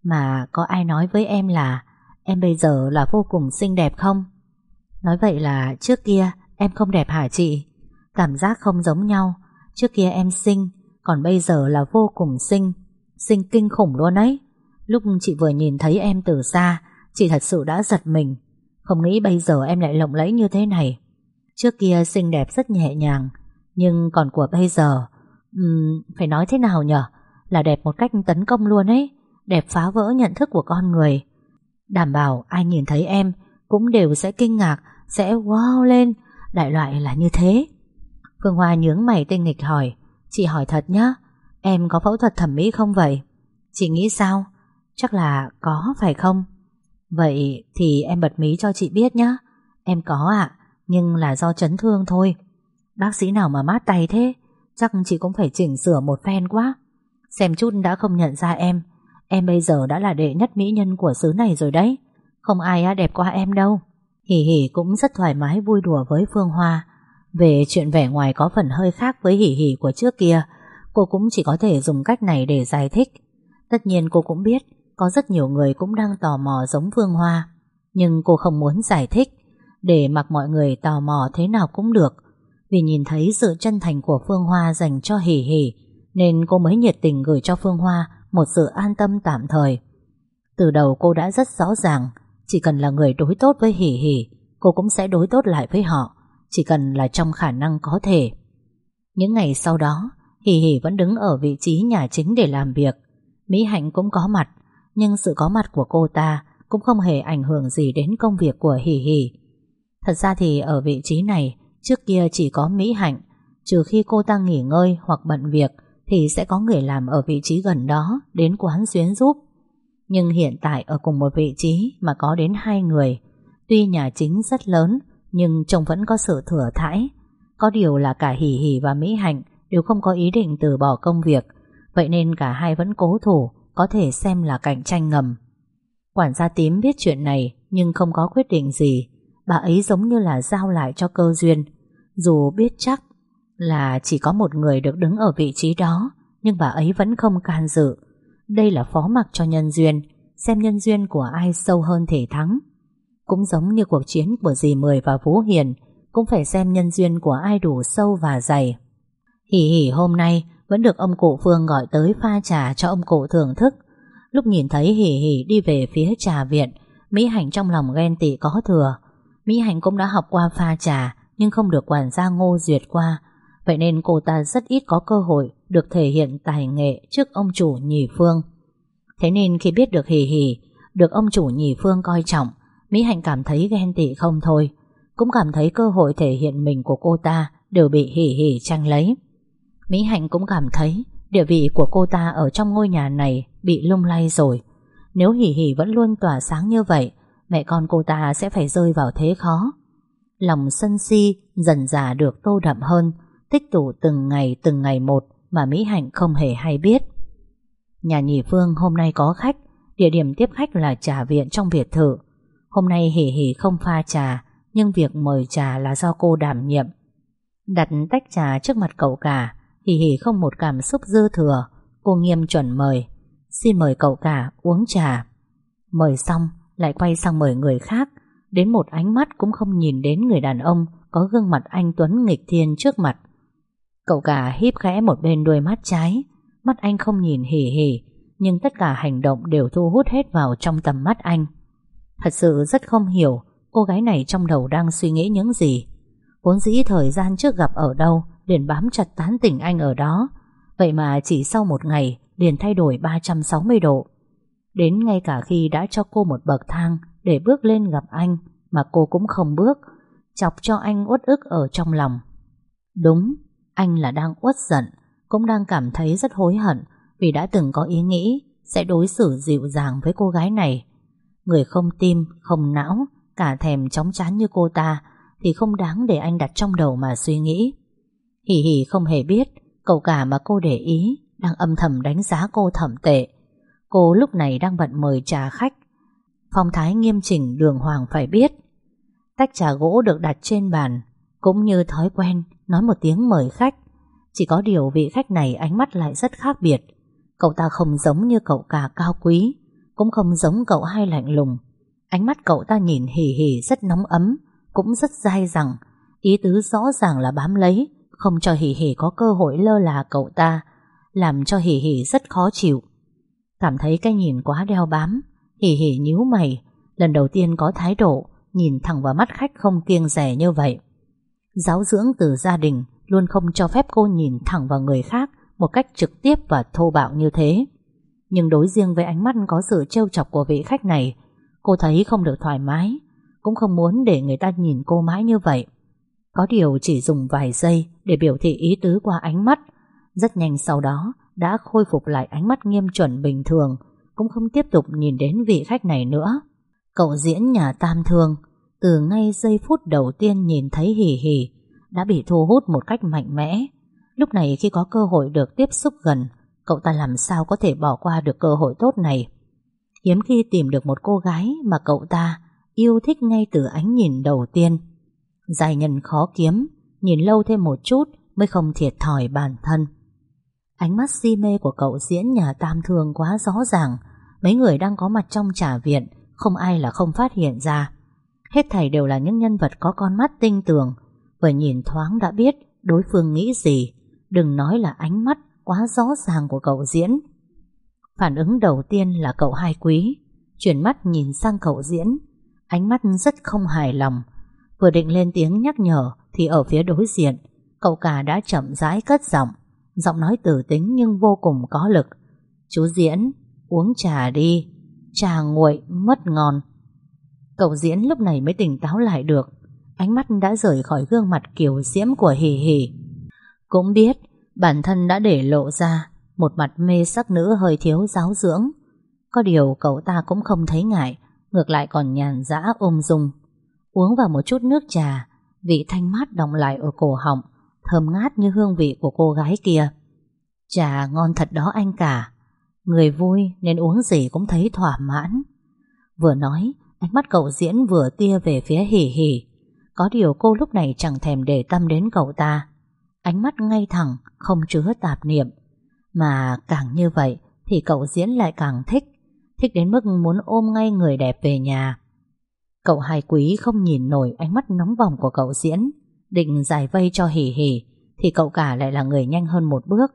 Mà có ai nói với em là Em bây giờ là vô cùng xinh đẹp không? Nói vậy là trước kia em không đẹp hả chị? Cảm giác không giống nhau. Trước kia em xinh Còn bây giờ là vô cùng xinh. Xinh kinh khủng luôn ấy. Lúc chị vừa nhìn thấy em từ xa Chị thật sự đã giật mình. Không nghĩ bây giờ em lại lộng lẫy như thế này. Trước kia xinh đẹp rất nhẹ nhàng Nhưng còn của bây giờ um, Phải nói thế nào nhở? Là đẹp một cách tấn công luôn ấy. Đẹp phá vỡ nhận thức của con người. Đảm bảo ai nhìn thấy em Cũng đều sẽ kinh ngạc, Sẽ wow lên. Đại loại là như thế. Phương Hoa nhướng mày tinh nghịch hỏi, Chị hỏi thật nhá, Em có phẫu thuật thẩm mỹ không vậy? Chị nghĩ sao? Chắc là có, phải không? Vậy thì em bật mí cho chị biết nhá. Em có ạ, Nhưng là do chấn thương thôi. Bác sĩ nào mà mát tay thế, Chắc chị cũng phải chỉnh sửa một phen quá. Xem chút đã không nhận ra em Em bây giờ đã là đệ nhất mỹ nhân của xứ này rồi đấy. Không ai đẹp qua em đâu. Hỉ hỉ cũng rất thoải mái vui đùa với Phương Hoa. Về chuyện vẻ ngoài có phần hơi khác với hỉ hỉ của trước kia, Cô cũng chỉ có thể dùng cách này để giải thích. Tất nhiên cô cũng biết, Có rất nhiều người cũng đang tò mò giống Phương Hoa. Nhưng cô không muốn giải thích, Để mặc mọi người tò mò thế nào cũng được. Vì nhìn thấy sự chân thành của Phương Hoa dành cho hỉ hỉ Nên cô mới nhiệt tình gửi cho Phương Hoa một sự an tâm tạm thời. Từ đầu cô đã rất rõ ràng, Chỉ cần là người đối tốt với hỉ hỉ Cô cũng sẽ đối tốt lại với họ, Chỉ cần là trong khả năng có thể. Những ngày sau đó Hỉ Hỉ vẫn đứng ở vị trí nhà chính để làm việc. Mỹ Hạnh cũng có mặt, Nhưng sự có mặt của cô ta Cũng không hề ảnh hưởng gì đến công việc của Hỉ Hỉ Thật ra thì ở vị trí này, Trước kia chỉ có Mỹ Hạnh, Trừ khi cô ta nghỉ ngơi hoặc bận việc thì sẽ có người làm ở vị trí gần đó Đến quán xuyến giúp. Nhưng hiện tại ở cùng một vị trí Mà có đến hai người, Tuy nhà chính rất lớn, Nhưng trông vẫn có sự thừa thãi. Có điều là cả Hỉ Hỉ và Mỹ Hạnh Đều không có ý định từ bỏ công việc, Vậy nên cả hai vẫn cố thủ, Có thể xem là cạnh tranh ngầm. Quản gia tím biết chuyện này, Nhưng không có quyết định gì. Bà ấy giống như là giao lại cho cơ duyên. Dù biết chắc là chỉ có một người được đứng ở vị trí đó Nhưng bà ấy vẫn không can dự Đây là phó mặc cho nhân duyên Xem nhân duyên của ai sâu hơn thể thắng Cũng giống như cuộc chiến của dì Mười và Vũ Hiền Cũng phải xem nhân duyên của ai đủ sâu và dày Hỉ hỉ hôm nay vẫn được ông cụ Phương gọi tới pha trà cho ông cụ thưởng thức. Lúc nhìn thấy hỉ hỉ đi về phía trà viện, Mỹ Hạnh trong lòng ghen tị có thừa. Mỹ Hạnh cũng đã học qua pha trà, nhưng không được quản gia ngô duyệt qua. Vậy nên cô ta rất ít có cơ hội được thể hiện tài nghệ trước ông chủ nhì Phương. Thế nên khi biết được hì hì được ông chủ nhì Phương coi trọng, Mỹ Hạnh cảm thấy ghen tị không thôi. Cũng cảm thấy cơ hội thể hiện mình của cô ta đều bị hì hì tranh lấy. Mỹ Hạnh cũng cảm thấy Địa vị của cô ta ở trong ngôi nhà này Bị lung lay rồi Nếu hì hì vẫn luôn tỏa sáng như vậy Mẹ con cô ta sẽ phải rơi vào thế khó Lòng sân si Dần dà được tô đậm hơn Tích tụ từng ngày từng ngày một Mà Mỹ Hạnh không hề hay biết. Nhà nhị Phương hôm nay có khách, Địa điểm tiếp khách là trà viện trong biệt thự. Hôm nay Hỷ Hỷ không pha trà, Nhưng việc mời trà là do cô đảm nhiệm. Đặt tách trà trước mặt cậu cả Hỷ Hỷ không một cảm xúc dư thừa. Cô nghiêm chuẩn mời, Xin mời cậu cả uống trà. Mời xong, lại quay sang mời người khác. Đến một ánh mắt cũng không nhìn đến người đàn ông Có gương mặt anh Tuấn nghịch thiên trước mặt. Cậu cả híp khẽ một bên đuôi mắt trái. Mắt anh không nhìn hỉ hỉ, Nhưng tất cả hành động đều thu hút hết vào trong tầm mắt anh. Thật sự rất không hiểu Cô gái này trong đầu đang suy nghĩ những gì. Vốn dĩ thời gian trước gặp ở đâu, liền bám chặt tán tỉnh anh ở đó. Vậy mà chỉ sau một ngày, liền thay đổi 360 độ. Đến ngay cả khi đã cho cô một bậc thang Để bước lên gặp anh, Mà cô cũng không bước, Chọc cho anh uất ức ở trong lòng. Đúng anh là đang uất giận Cũng đang cảm thấy rất hối hận Vì đã từng có ý nghĩ Sẽ đối xử dịu dàng với cô gái này. Người không tim, không não Cả thèm chóng chán như cô ta Thì không đáng để anh đặt trong đầu mà suy nghĩ. Hỉ hỉ không hề biết Cậu cả mà cô để ý Đang âm thầm đánh giá cô thẩm tệ. Cô lúc này đang bận mời trà khách. Phong thái nghiêm chỉnh đường hoàng phải biết. Tách trà gỗ được đặt trên bàn cũng như thói quen, Nói một tiếng mời khách. Chỉ có điều vị khách này ánh mắt lại rất khác biệt. Cậu ta không giống như cậu cả cao quý, Cũng không giống cậu hai lạnh lùng. Ánh mắt cậu ta nhìn hỉ hỉ rất nóng ấm, Cũng rất dai dẳng. Ý tứ rõ ràng là bám lấy, Không cho hỉ hỉ có cơ hội lơ là cậu ta, Làm cho hỉ hỉ rất khó chịu. Cảm thấy cái nhìn quá đeo bám Hỉ hỉ nhíu mày. Lần đầu tiên có thái độ, Nhìn thẳng vào mắt khách không kiêng rẻ như vậy. Giáo dưỡng từ gia đình Luôn không cho phép cô nhìn thẳng vào người khác Một cách trực tiếp và thô bạo như thế Nhưng đối riêng với ánh mắt Có sự trêu chọc của vị khách này Cô thấy không được thoải mái Cũng không muốn để người ta nhìn cô mãi như vậy Có điều chỉ dùng vài giây Để biểu thị ý tứ qua ánh mắt Rất nhanh sau đó đã khôi phục lại ánh mắt nghiêm chuẩn bình thường, cũng không tiếp tục nhìn đến vị khách này nữa. Cậu diễn nhà tam thương, từ ngay giây phút đầu tiên nhìn thấy hỉ hỉ, đã bị thu hút một cách mạnh mẽ. Lúc này khi có cơ hội được tiếp xúc gần, cậu ta làm sao có thể bỏ qua được cơ hội tốt này. Hiếm khi tìm được một cô gái mà cậu ta yêu thích ngay từ ánh nhìn đầu tiên. Dài nhân khó kiếm, nhìn lâu thêm một chút mới không thiệt thòi bản thân. Ánh mắt si mê của cậu diễn nhà tam thương quá rõ ràng Mấy người đang có mặt trong trả viện Không ai là không phát hiện ra Hết thảy đều là những nhân vật có con mắt tinh tường. Vừa nhìn thoáng đã biết Đối phương nghĩ gì. Đừng nói là ánh mắt quá rõ ràng của cậu diễn. Phản ứng đầu tiên là cậu hai quý. Chuyển mắt nhìn sang cậu diễn. Ánh mắt rất không hài lòng. Vừa định lên tiếng nhắc nhở Thì ở phía đối diện, Cậu cả đã chậm rãi cất giọng. Giọng nói tử tính nhưng vô cùng có lực. Chú Diễn, Uống trà đi. Trà nguội, mất ngon. Cậu Diễn lúc này mới tỉnh táo lại được Ánh mắt đã rời khỏi gương mặt kiều diễm của hỉ hỉ Cũng biết Bản thân đã để lộ ra Một mặt mê sắc nữ hơi thiếu giáo dưỡng Có điều cậu ta cũng không thấy ngại Ngược lại còn nhàn dã ôm dung Uống vào một chút nước trà Vị thanh mát đọng lại ở cổ họng thơm ngát như hương vị của cô gái kia. Trà ngon thật đó anh cả. Người vui nên uống gì cũng thấy thỏa mãn. Vừa nói, ánh mắt cậu diễn vừa tia về phía hỉ hỉ. Có điều cô lúc này chẳng thèm để tâm đến cậu ta. Ánh mắt ngay thẳng, không chứa tạp niệm. Mà càng như vậy thì cậu diễn lại càng thích. Thích đến mức muốn ôm ngay người đẹp về nhà. Cậu hai quý không nhìn nổi ánh mắt nóng bỏng của cậu diễn. Định giải vây cho hỉ hỉ Thì cậu cả lại là người nhanh hơn một bước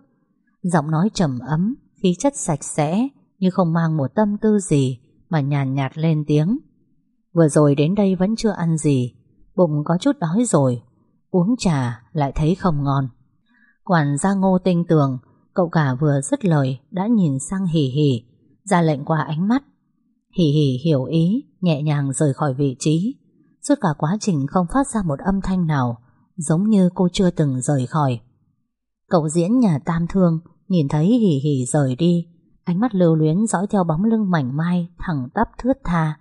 Giọng nói trầm ấm Khí chất sạch sẽ Như không mang một tâm tư gì Mà nhàn nhạt lên tiếng Vừa rồi đến đây vẫn chưa ăn gì. Bụng có chút đói rồi. Uống trà lại thấy không ngon. Quản gia ngô tinh tường, Cậu cả vừa dứt lời, Đã nhìn sang hỉ hỉ Ra lệnh qua ánh mắt. Hỉ hỉ hiểu ý, Nhẹ nhàng rời khỏi vị trí. Suốt cả quá trình không phát ra một âm thanh nào, Giống như cô chưa từng rời khỏi. Cậu diễn nhà tam thương, Nhìn thấy hỉ hỉ rời đi, Ánh mắt lưu luyến dõi theo bóng lưng mảnh mai Thẳng tắp thướt tha.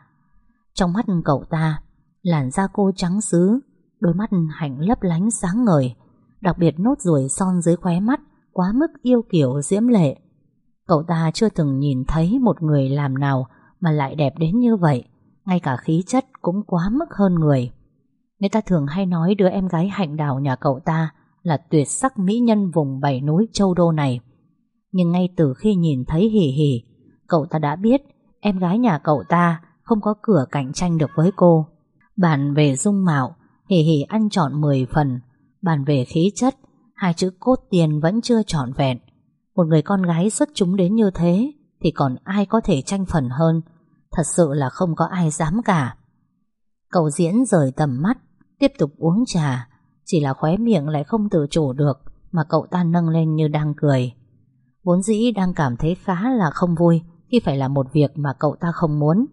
Trong mắt cậu ta, Làn da cô trắng xứ, Đôi mắt hạnh lấp lánh sáng ngời, Đặc biệt nốt ruồi son dưới khóe mắt Quá mức yêu kiểu, diễm lệ. Cậu ta chưa từng nhìn thấy Một người làm nào Mà lại đẹp đến như vậy, Ngay cả khí chất cũng quá mức hơn người. Người ta thường hay nói đứa em gái hạnh đào nhà cậu ta Là tuyệt sắc mỹ nhân vùng bảy núi châu đô này. Nhưng ngay từ khi nhìn thấy hỉ hỉ Cậu ta đã biết Em gái nhà cậu ta không có cửa cạnh tranh được với cô. Bàn về dung mạo, Hỉ hỉ ăn trọn 10 phần. Bàn về khí chất, Hai chữ cốt tiền vẫn chưa trọn vẹn. Một người con gái xuất chúng đến như thế Thì còn ai có thể tranh phần hơn? Thật sự là không có ai dám cả. Cậu diễn rời tầm mắt, Tiếp tục uống trà. Chỉ là khóe miệng lại không tự chủ được Mà cậu ta nâng lên như đang cười. Vốn dĩ đang cảm thấy khá là không vui Khi phải làm một việc mà cậu ta không muốn.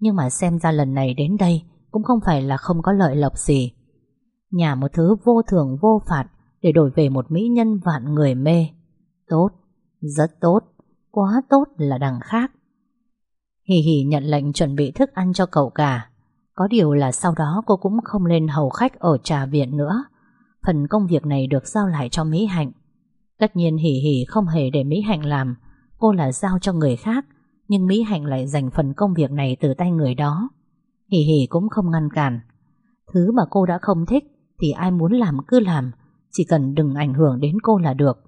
Nhưng mà xem ra lần này đến đây Cũng không phải là không có lợi lộc gì. Nhà một thứ vô thường vô phạt Để đổi về một mỹ nhân vạn người mê. Tốt, rất tốt Quá tốt là đằng khác. Hì hì nhận lệnh chuẩn bị thức ăn cho cậu cả. Có điều là sau đó cô cũng không lên hầu khách ở trà viện nữa. Phần công việc này được giao lại cho Mỹ Hạnh. Tất nhiên hỉ hỉ không hề để Mỹ Hạnh làm. Cô là giao cho người khác. Nhưng Mỹ Hạnh lại dành phần công việc này từ tay người đó. Hỉ hỉ cũng không ngăn cản. Thứ mà cô đã không thích Thì ai muốn làm cứ làm, Chỉ cần đừng ảnh hưởng đến cô là được.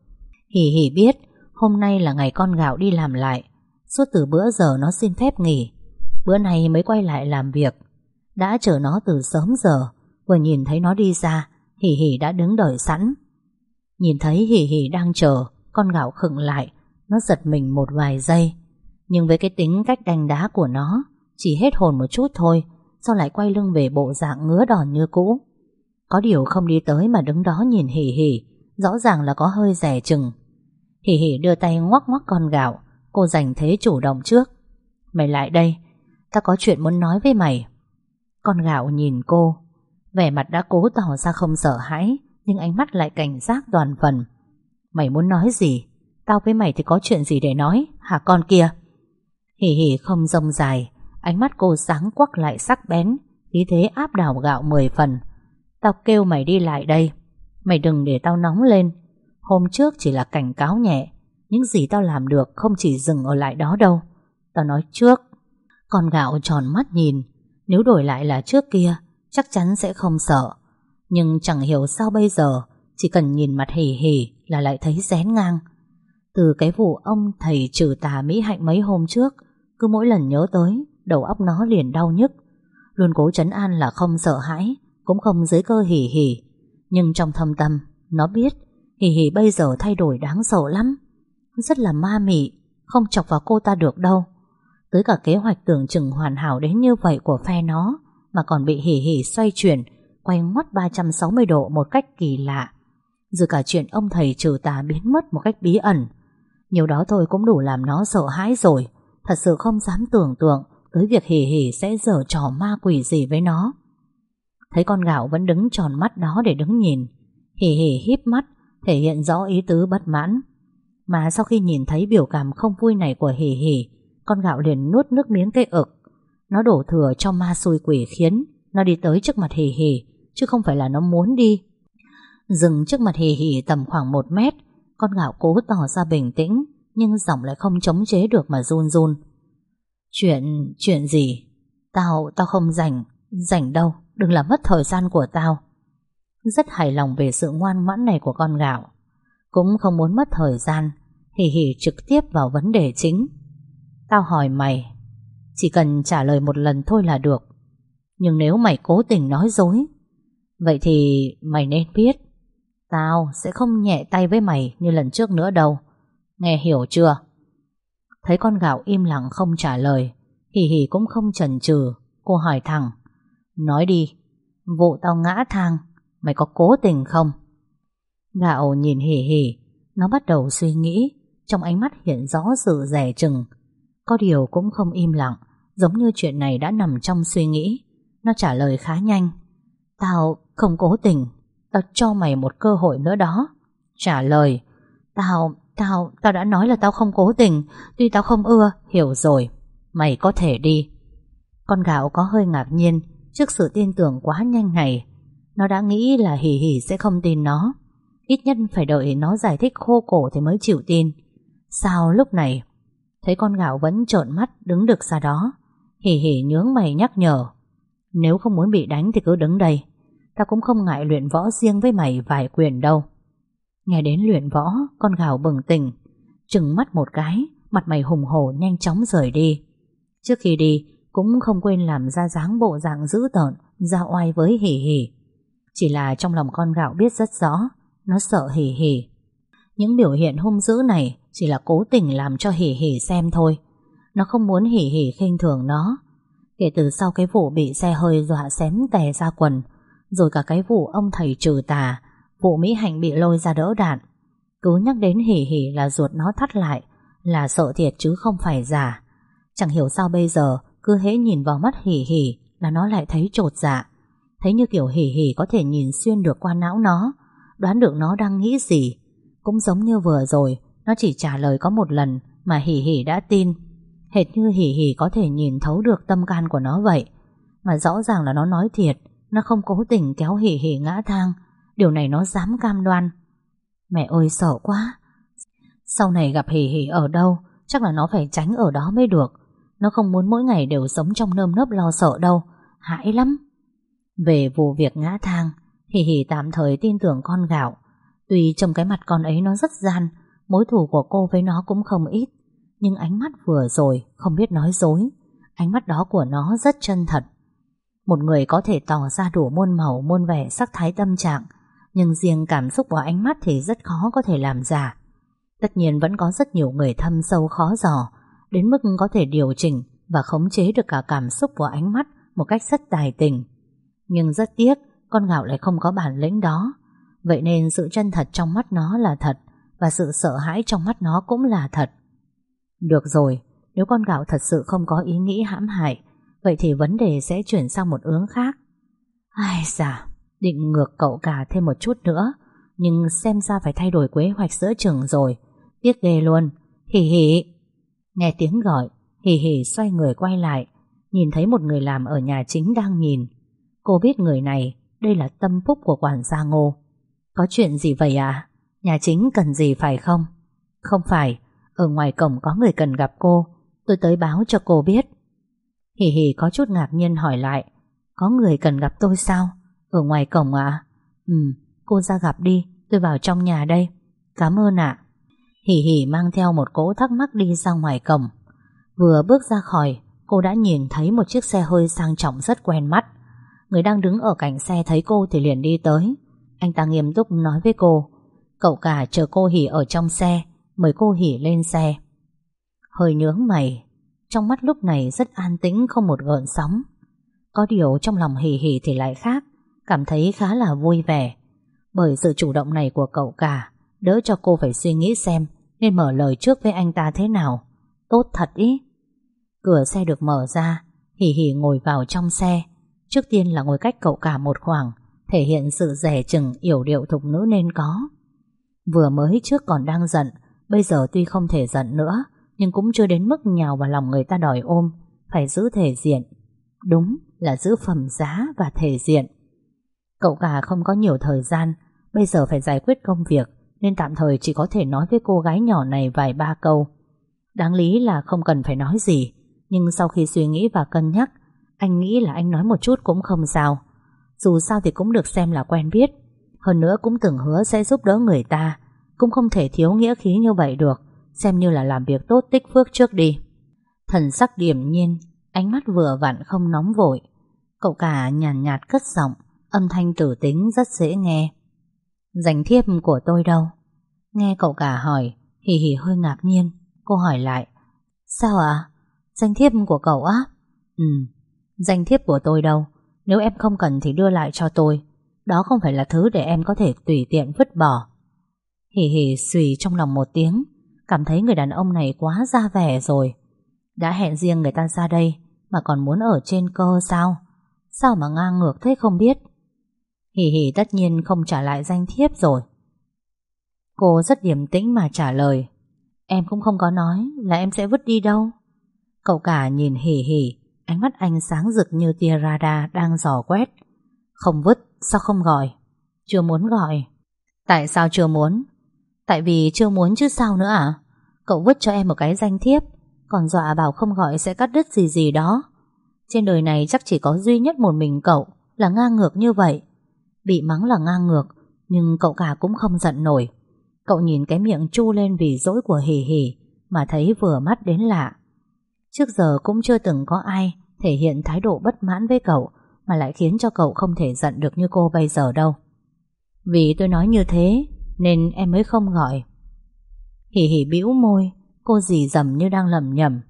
Hỉ hỉ biết Hôm nay là ngày con gạo đi làm lại, Suốt từ bữa giờ nó xin phép nghỉ. Bữa nay mới quay lại làm việc. Đã chờ nó từ sớm giờ, Vừa nhìn thấy nó đi ra Hỉ hỉ đã đứng đợi sẵn. Nhìn thấy hỉ hỉ đang chờ, Con gạo khựng lại, Nó giật mình một vài giây. Nhưng với cái tính cách đành đá của nó, Chỉ hết hồn một chút thôi, Sao lại quay lưng về bộ dạng ngứa đòn như cũ? Có điều không đi tới Mà đứng đó nhìn hỉ hỉ, Rõ ràng là có hơi rẻ chừng. Hỉ hỉ đưa tay ngoắc ngoắc con gạo, Cô giành thế chủ động trước. Mày lại đây Ta có chuyện muốn nói với mày. Con gạo nhìn cô, Vẻ mặt đã cố tỏ ra không sợ hãi, Nhưng ánh mắt lại cảnh giác toàn phần. Mày muốn nói gì? Tao với mày thì có chuyện gì để nói? Hả con kia? Hỉ hỉ không rông dài, Ánh mắt cô sáng quắc lại sắc bén, Khí thế áp đảo gạo 10 phần. Tao kêu mày đi lại đây, Mày đừng để tao nóng lên. Hôm trước chỉ là cảnh cáo nhẹ, những gì tao làm được không chỉ dừng ở lại đó đâu. Tao nói trước, Con gạo tròn mắt nhìn, Nếu đổi lại là trước kia, Chắc chắn sẽ không sợ. Nhưng chẳng hiểu sao bây giờ, Chỉ cần nhìn mặt hỉ hỉ Là lại thấy rén ngang. Từ cái vụ ông thầy trừ tà Mỹ Hạnh mấy hôm trước cứ mỗi lần nhớ tới Đầu óc nó liền đau nhức Luôn cố chấn an là không sợ hãi Cũng không dưới cơ hỉ hỉ Nhưng trong thâm tâm Nó biết Hỉ hỉ bây giờ thay đổi đáng sợ lắm rất là ma mị, không chọc vào cô ta được đâu. Tới cả kế hoạch tưởng chừng hoàn hảo đến như vậy của phe nó, mà còn bị hỉ hỉ xoay chuyển, quay ngoắt 360 độ một cách kỳ lạ. Rồi cả chuyện ông thầy trừ tà biến mất một cách bí ẩn. Nhiều đó thôi cũng đủ làm nó sợ hãi rồi, thật sự không dám tưởng tượng tới việc hỉ hỉ sẽ dở trò ma quỷ gì với nó. Thấy con gạo vẫn đứng tròn mắt đó để đứng nhìn, hỉ hỉ híp mắt, thể hiện rõ ý tứ bất mãn. Mà sau khi nhìn thấy biểu cảm không vui này của Hỉ Hỉ Con gạo liền nuốt nước miếng cây ực Nó đổ thừa cho ma xui quỷ khiến Nó đi tới trước mặt Hỉ Hỉ Chứ không phải là nó muốn đi Dừng trước mặt Hỉ Hỉ tầm khoảng một mét Con gạo cố tỏ ra bình tĩnh nhưng giọng lại không chống chế được mà run run. Chuyện, chuyện gì? Tao, tao không rảnh. Rảnh đâu, đừng làm mất thời gian của tao. Rất hài lòng về sự ngoan ngoãn này của con gạo. Cũng không muốn mất thời gian. Hỉ hỉ trực tiếp vào vấn đề chính. Tao hỏi mày Chỉ cần trả lời một lần thôi là được. Nhưng nếu mày cố tình nói dối Vậy thì mày nên biết Tao sẽ không nhẹ tay với mày Như lần trước nữa đâu. Nghe hiểu chưa? Thấy con gạo im lặng không trả lời Hỉ hỉ cũng không chần chừ. Cô hỏi thẳng Nói đi Vụ tao ngã thang Mày có cố tình không? Gạo nhìn hỉ hỉ Nó bắt đầu suy nghĩ Trong ánh mắt hiện rõ sự rẻ chừng. Có điều cũng không im lặng Giống như chuyện này đã nằm trong suy nghĩ. Nó trả lời khá nhanh Tao không cố tình Tao cho mày một cơ hội nữa đó. Trả lời Tao, Tao, tao đã nói là tao không cố tình. Tuy tao không ưa Hiểu rồi, mày có thể đi. Con gạo có hơi ngạc nhiên Trước sự tin tưởng quá nhanh này. Nó đã nghĩ là Hỉ Hỉ sẽ không tin nó. Ít nhất phải đợi nó giải thích khô cổ Thì mới chịu tin. Sao lúc này? Thấy con gạo vẫn trợn mắt đứng được xa đó. Hỉ Hỉ nhướng mày nhắc nhở. Nếu không muốn bị đánh thì cứ đứng đây. Tao cũng không ngại luyện võ riêng với mày vài quyền đâu. Nghe đến luyện võ, Con gào bừng tỉnh. Trừng mắt một cái, Mặt mày hùng hổ nhanh chóng rời đi. Trước khi đi, Cũng không quên làm ra dáng bộ dạng dữ tợn, Ra oai với hỉ hỉ. Chỉ là trong lòng con gạo biết rất rõ, Nó sợ hỉ hỉ. Những biểu hiện hung dữ này Chỉ là cố tình làm cho hỉ hỉ xem thôi. Nó không muốn hỉ hỉ khinh thường nó. Kể từ sau cái vụ bị xe hơi dọa xém tè ra quần, Rồi cả cái vụ ông thầy trừ tà Vụ Mỹ Hạnh bị lôi ra đỡ đạn. Cứ nhắc đến hỉ hỉ là ruột nó thắt lại, Là sợ thiệt chứ không phải giả. Chẳng hiểu sao bây giờ, Cứ hễ nhìn vào mắt hỉ hỉ Là nó lại thấy trột dạ. Thấy như kiểu hỉ hỉ có thể nhìn xuyên được qua não nó, Đoán được nó đang nghĩ gì. Cũng giống như vừa rồi, Nó chỉ trả lời có một lần Mà hỉ hỉ đã tin. Hệt như hỉ hỉ có thể nhìn thấu được tâm can của nó vậy. Mà rõ ràng là nó nói thiệt, Nó không cố tình kéo hỉ hỉ ngã thang. Điều này nó dám cam đoan. Mẹ ơi, sợ quá. Sau này gặp Hỉ Hỉ ở đâu, Chắc là nó phải tránh ở đó mới được. Nó không muốn mỗi ngày đều sống trong nơm nớp lo sợ đâu. Hãi lắm. Về vụ việc ngã thang Hỉ Hỉ tạm thời tin tưởng con gạo. Tuy trong cái mặt con ấy nó rất gian, Mối thù của cô với nó cũng không ít. Nhưng ánh mắt vừa rồi, Không biết nói dối. Ánh mắt đó của nó rất chân thật. Một người có thể tỏ ra đủ muôn màu, Muôn vẻ sắc thái tâm trạng nhưng riêng cảm xúc và ánh mắt thì rất khó có thể làm giả. Tất nhiên vẫn có rất nhiều người thâm sâu khó dò, đến mức có thể điều chỉnh và khống chế được cả cảm xúc và ánh mắt một cách rất tài tình. Nhưng rất tiếc, con gạo lại không có bản lĩnh đó. Vậy nên sự chân thật trong mắt nó là thật, và sự sợ hãi trong mắt nó cũng là thật. Được rồi, nếu con gạo thật sự không có ý nghĩ hãm hại, vậy thì vấn đề sẽ chuyển sang một hướng khác. Ai da, Định ngược cậu cả thêm một chút nữa. Nhưng xem ra phải thay đổi kế hoạch giữa chừng rồi. Tiếc ghê luôn. Hỉ hỉ. Nghe tiếng gọi, Hỉ hỉ xoay người quay lại, Nhìn thấy một người làm ở nhà chính đang nhìn. Cô biết người này, Đây là tâm phúc của quản gia ngô. Có chuyện gì vậy à Nhà chính cần gì phải không? Không phải, Ở ngoài cổng có người cần gặp cô. Tôi tới báo cho cô biết. Hỉ hỉ có chút ngạc nhiên hỏi lại, Có người cần gặp tôi sao? Ở ngoài cổng ạ. Ừ cô ra gặp đi, Tôi vào trong nhà đây. Cảm ơn ạ. Hỉ hỉ mang theo một cỗ thắc mắc đi ra ngoài cổng. Vừa bước ra khỏi, Cô đã nhìn thấy một chiếc xe hơi sang trọng rất quen mắt. Người đang đứng ở cạnh xe thấy cô thì liền đi tới. Anh ta nghiêm túc nói với cô, Cậu cả chờ cô Hỉ ở trong xe, Mời cô Hỉ lên xe. Hơi nhướng mày, Trong mắt lúc này rất an tĩnh không một gợn sóng. Có điều trong lòng Hỉ Hỉ thì lại khác. Cảm thấy khá là vui vẻ. Bởi sự chủ động này của cậu cả, Đỡ cho cô phải suy nghĩ xem Nên mở lời trước với anh ta thế nào. Tốt thật ý. Cửa xe được mở ra, Hỉ hỉ ngồi vào trong xe. Trước tiên là ngồi cách cậu cả một khoảng, Thể hiện sự rẻ chừng, yểu điệu thục nữ nên có. Vừa mới trước còn đang giận, Bây giờ tuy không thể giận nữa, Nhưng cũng chưa đến mức nhào vào lòng người ta đòi ôm, Phải giữ thể diện. Đúng là giữ phẩm giá và thể diện. Cậu cả không có nhiều thời gian Bây giờ phải giải quyết công việc Nên tạm thời chỉ có thể nói với cô gái nhỏ này vài ba câu. Đáng lý là không cần phải nói gì Nhưng sau khi suy nghĩ và cân nhắc Anh nghĩ là anh nói một chút cũng không sao. Dù sao thì cũng được xem là quen biết Hơn nữa cũng từng hứa sẽ giúp đỡ người ta Cũng không thể thiếu nghĩa khí như vậy được Xem như là làm việc tốt tích phước trước đi. Thần sắc điềm nhiên Ánh mắt vừa vặn không nóng vội Cậu cả nhàn nhạt, nhạt cất giọng. Âm thanh tử tính rất dễ nghe. Dành thiếp của tôi đâu? Nghe cậu cả hỏi, Hì hì hơi ngạc nhiên. Cô hỏi lại, Sao ạ? À? Danh thiếp của cậu á? Ừ Danh thiếp của tôi đâu? Nếu em không cần thì đưa lại cho tôi. Đó không phải là thứ để em có thể tùy tiện vứt bỏ. Hì hì xùy trong lòng một tiếng, Cảm thấy người đàn ông này quá ra vẻ rồi. Đã hẹn riêng người ta ra đây Mà còn muốn ở trên cơ sao? Sao mà ngang ngược thế không biết? Hỉ hỉ tất nhiên không trả lại danh thiếp rồi. Cô rất điềm tĩnh mà trả lời. Em cũng không có nói là em sẽ vứt đi đâu. Cậu cả nhìn hỉ hỉ Ánh mắt anh sáng rực như tia radar đang dò quét. Không vứt, sao không gọi? Chưa muốn gọi. Tại sao chưa muốn? Tại vì chưa muốn chứ sao nữa à? Cậu vứt cho em một cái danh thiếp Còn dọa bảo không gọi sẽ cắt đứt gì gì đó. Trên đời này chắc chỉ có duy nhất một mình cậu Là ngang ngược như vậy. Bị mắng là ngang ngược, Nhưng cậu cả cũng không giận nổi. Cậu nhìn cái miệng chu lên vì dỗi của hỉ hỉ Mà thấy vừa mắt đến lạ. Trước giờ cũng chưa từng có ai Thể hiện thái độ bất mãn với cậu, Mà lại khiến cho cậu không thể giận được như cô bây giờ đâu. Vì tôi nói như thế, Nên em mới không gọi. Hỉ hỉ bĩu môi, Cô dì dầm như đang lầm nhầm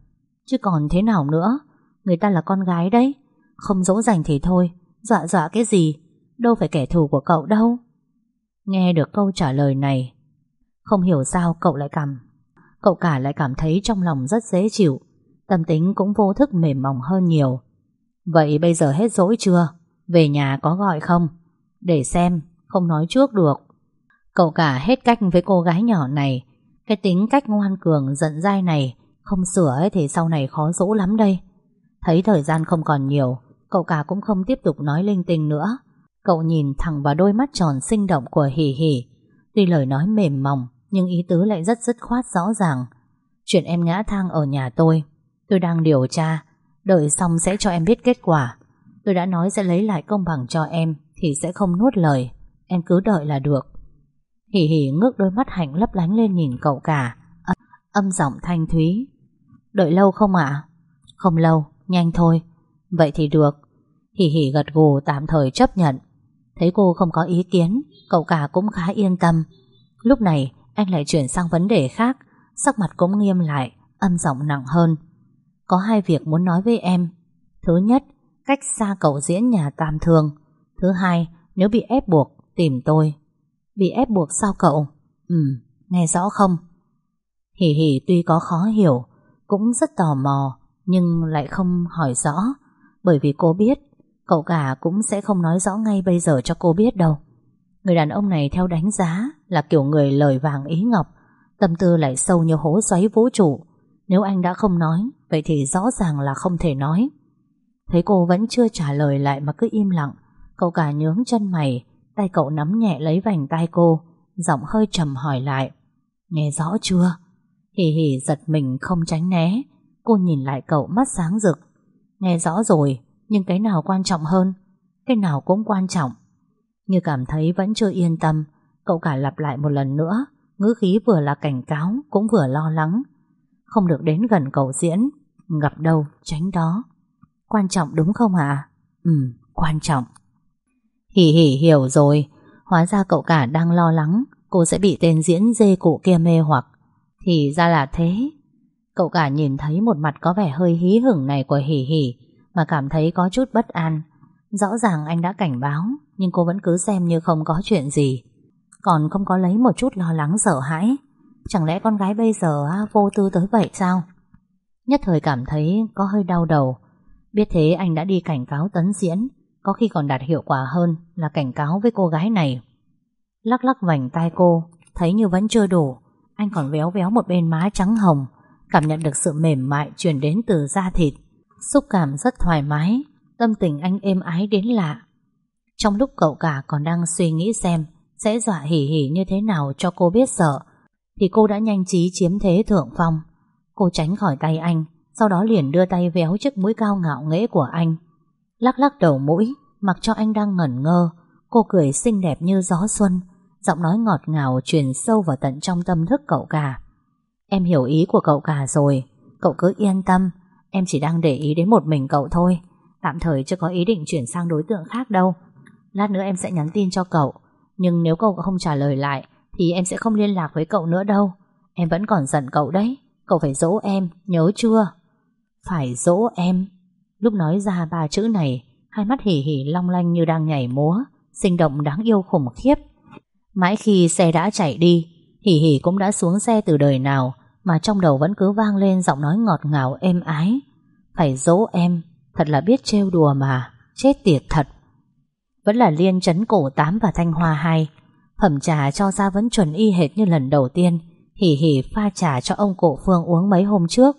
Chứ còn thế nào nữa, Người ta là con gái đấy. Không dỗ dành thì thôi, Dọa dọa cái gì? Đâu phải kẻ thù của cậu đâu. Nghe được câu trả lời này, Không hiểu sao cậu lại cảm, Cậu cả lại cảm thấy trong lòng rất dễ chịu, Tâm tính cũng vô thức mềm mỏng hơn nhiều. Vậy bây giờ hết dỗi chưa? Về nhà có gọi không? Để xem, Không nói trước được. Cậu cả hết cách với cô gái nhỏ này. Cái tính cách ngoan cường, giận dai này, Không sửa ấy thì sau này khó dỗ lắm đây. Thấy thời gian không còn nhiều, Cậu cả cũng không tiếp tục nói linh tinh nữa. Cậu nhìn thẳng vào đôi mắt tròn sinh động của Hỷ Hỷ. Tuy lời nói mềm mỏng Nhưng ý tứ lại rất dứt khoát rõ ràng. Chuyện em ngã thang ở nhà tôi Tôi đang điều tra. Đợi xong sẽ cho em biết kết quả. Tôi đã nói sẽ lấy lại công bằng cho em Thì sẽ không nuốt lời. Em cứ đợi là được. Hỷ Hỷ ngước đôi mắt hạnh lấp lánh lên nhìn cậu cả. Âm, âm giọng thanh thúy. Đợi lâu không ạ? Không lâu, nhanh thôi. Vậy thì được. Hỷ Hỷ gật gù tạm thời chấp nhận. Thấy cô không có ý kiến, Cậu cả cũng khá yên tâm. Lúc này, anh lại chuyển sang vấn đề khác, Sắc mặt cũng nghiêm lại, Âm giọng nặng hơn. Có hai việc muốn nói với em. Thứ nhất, Cách xa cậu diễn nhà tam thường. Thứ hai, Nếu bị ép buộc, Tìm tôi. Bị ép buộc sao cậu? Ừ Nghe rõ không? Hỉ hỉ, tuy có khó hiểu, Cũng rất tò mò, Nhưng lại không hỏi rõ, Bởi vì cô biết Cậu cả cũng sẽ không nói rõ ngay bây giờ cho cô biết đâu. Người đàn ông này theo đánh giá Là kiểu người lời vàng ý ngọc, Tâm tư lại sâu như hố xoáy vũ trụ. Nếu anh đã không nói, Vậy thì rõ ràng là không thể nói. Thấy cô vẫn chưa trả lời lại Mà cứ im lặng, Cậu cả nhướng chân mày, Tay cậu nắm nhẹ lấy vành tay cô, Giọng hơi trầm hỏi lại, Nghe rõ chưa? Hì hì giật mình không tránh né, Cô nhìn lại cậu mắt sáng rực, Nghe rõ rồi nhưng cái nào quan trọng hơn, Cái nào cũng quan trọng. Như cảm thấy vẫn chưa yên tâm, Cậu cả lặp lại một lần nữa, ngữ khí vừa là cảnh cáo Cũng vừa lo lắng. Không được đến gần cậu diễn, Gặp đâu tránh đó. Quan trọng đúng không ạ? Ừ quan trọng. Hỉ hỉ hiểu rồi. Hóa ra cậu cả đang lo lắng Cô sẽ bị tên diễn dê cụ kia mê hoặc. Thì ra là thế. Cậu cả nhìn thấy một mặt có vẻ hơi hí hửng này của hỉ hỉ mà cảm thấy có chút bất an. Rõ ràng anh đã cảnh báo, Nhưng cô vẫn cứ xem như không có chuyện gì. Còn không có lấy một chút lo lắng, sợ hãi. Chẳng lẽ con gái bây giờ à, vô tư tới vậy sao? Nhất thời cảm thấy có hơi đau đầu. Biết thế anh đã đi cảnh cáo tấn diễn, Có khi còn đạt hiệu quả hơn Là cảnh cáo với cô gái này. Lắc lắc vành tai cô, Thấy như vẫn chưa đủ. Anh còn véo véo một bên má trắng hồng, Cảm nhận được sự mềm mại truyền đến từ da thịt. Xúc cảm rất thoải mái, Tâm tình anh êm ái đến lạ. Trong lúc cậu cả còn đang suy nghĩ xem Sẽ dọa hỉ hỉ như thế nào cho cô biết sợ, Thì cô đã nhanh trí chiếm thế thượng phong. Cô tránh khỏi tay anh, Sau đó liền đưa tay véo chiếc mũi cao ngạo nghễ của anh. Lắc lắc đầu mũi, Mặc cho anh đang ngẩn ngơ, Cô cười xinh đẹp như gió xuân, Giọng nói ngọt ngào truyền sâu vào tận trong tâm thức cậu cả. Em hiểu ý của cậu cả rồi, Cậu cứ yên tâm Em chỉ đang để ý đến một mình cậu thôi. Tạm thời chưa có ý định chuyển sang đối tượng khác đâu. Lát nữa em sẽ nhắn tin cho cậu. Nhưng nếu cậu không trả lời lại Thì em sẽ không liên lạc với cậu nữa đâu. Em vẫn còn giận cậu đấy. Cậu phải dỗ em, nhớ chưa? Phải dỗ em. Lúc nói ra ba chữ này Hai mắt hỉ hỉ long lanh như đang nhảy múa Sinh động đáng yêu khủng khiếp. Mãi khi xe đã chạy đi Hỉ hỉ cũng đã xuống xe từ đời nào mà trong đầu vẫn cứ vang lên giọng nói ngọt ngào, êm ái. Phải dỗ em, Thật là biết trêu đùa mà, Chết tiệt thật. Vẫn là liên chấn cổ tám và thanh hoa hai. Phẩm trà cho ra vẫn chuẩn y hệt như lần đầu tiên, Hỉ hỉ pha trà cho ông cụ Phương uống mấy hôm trước.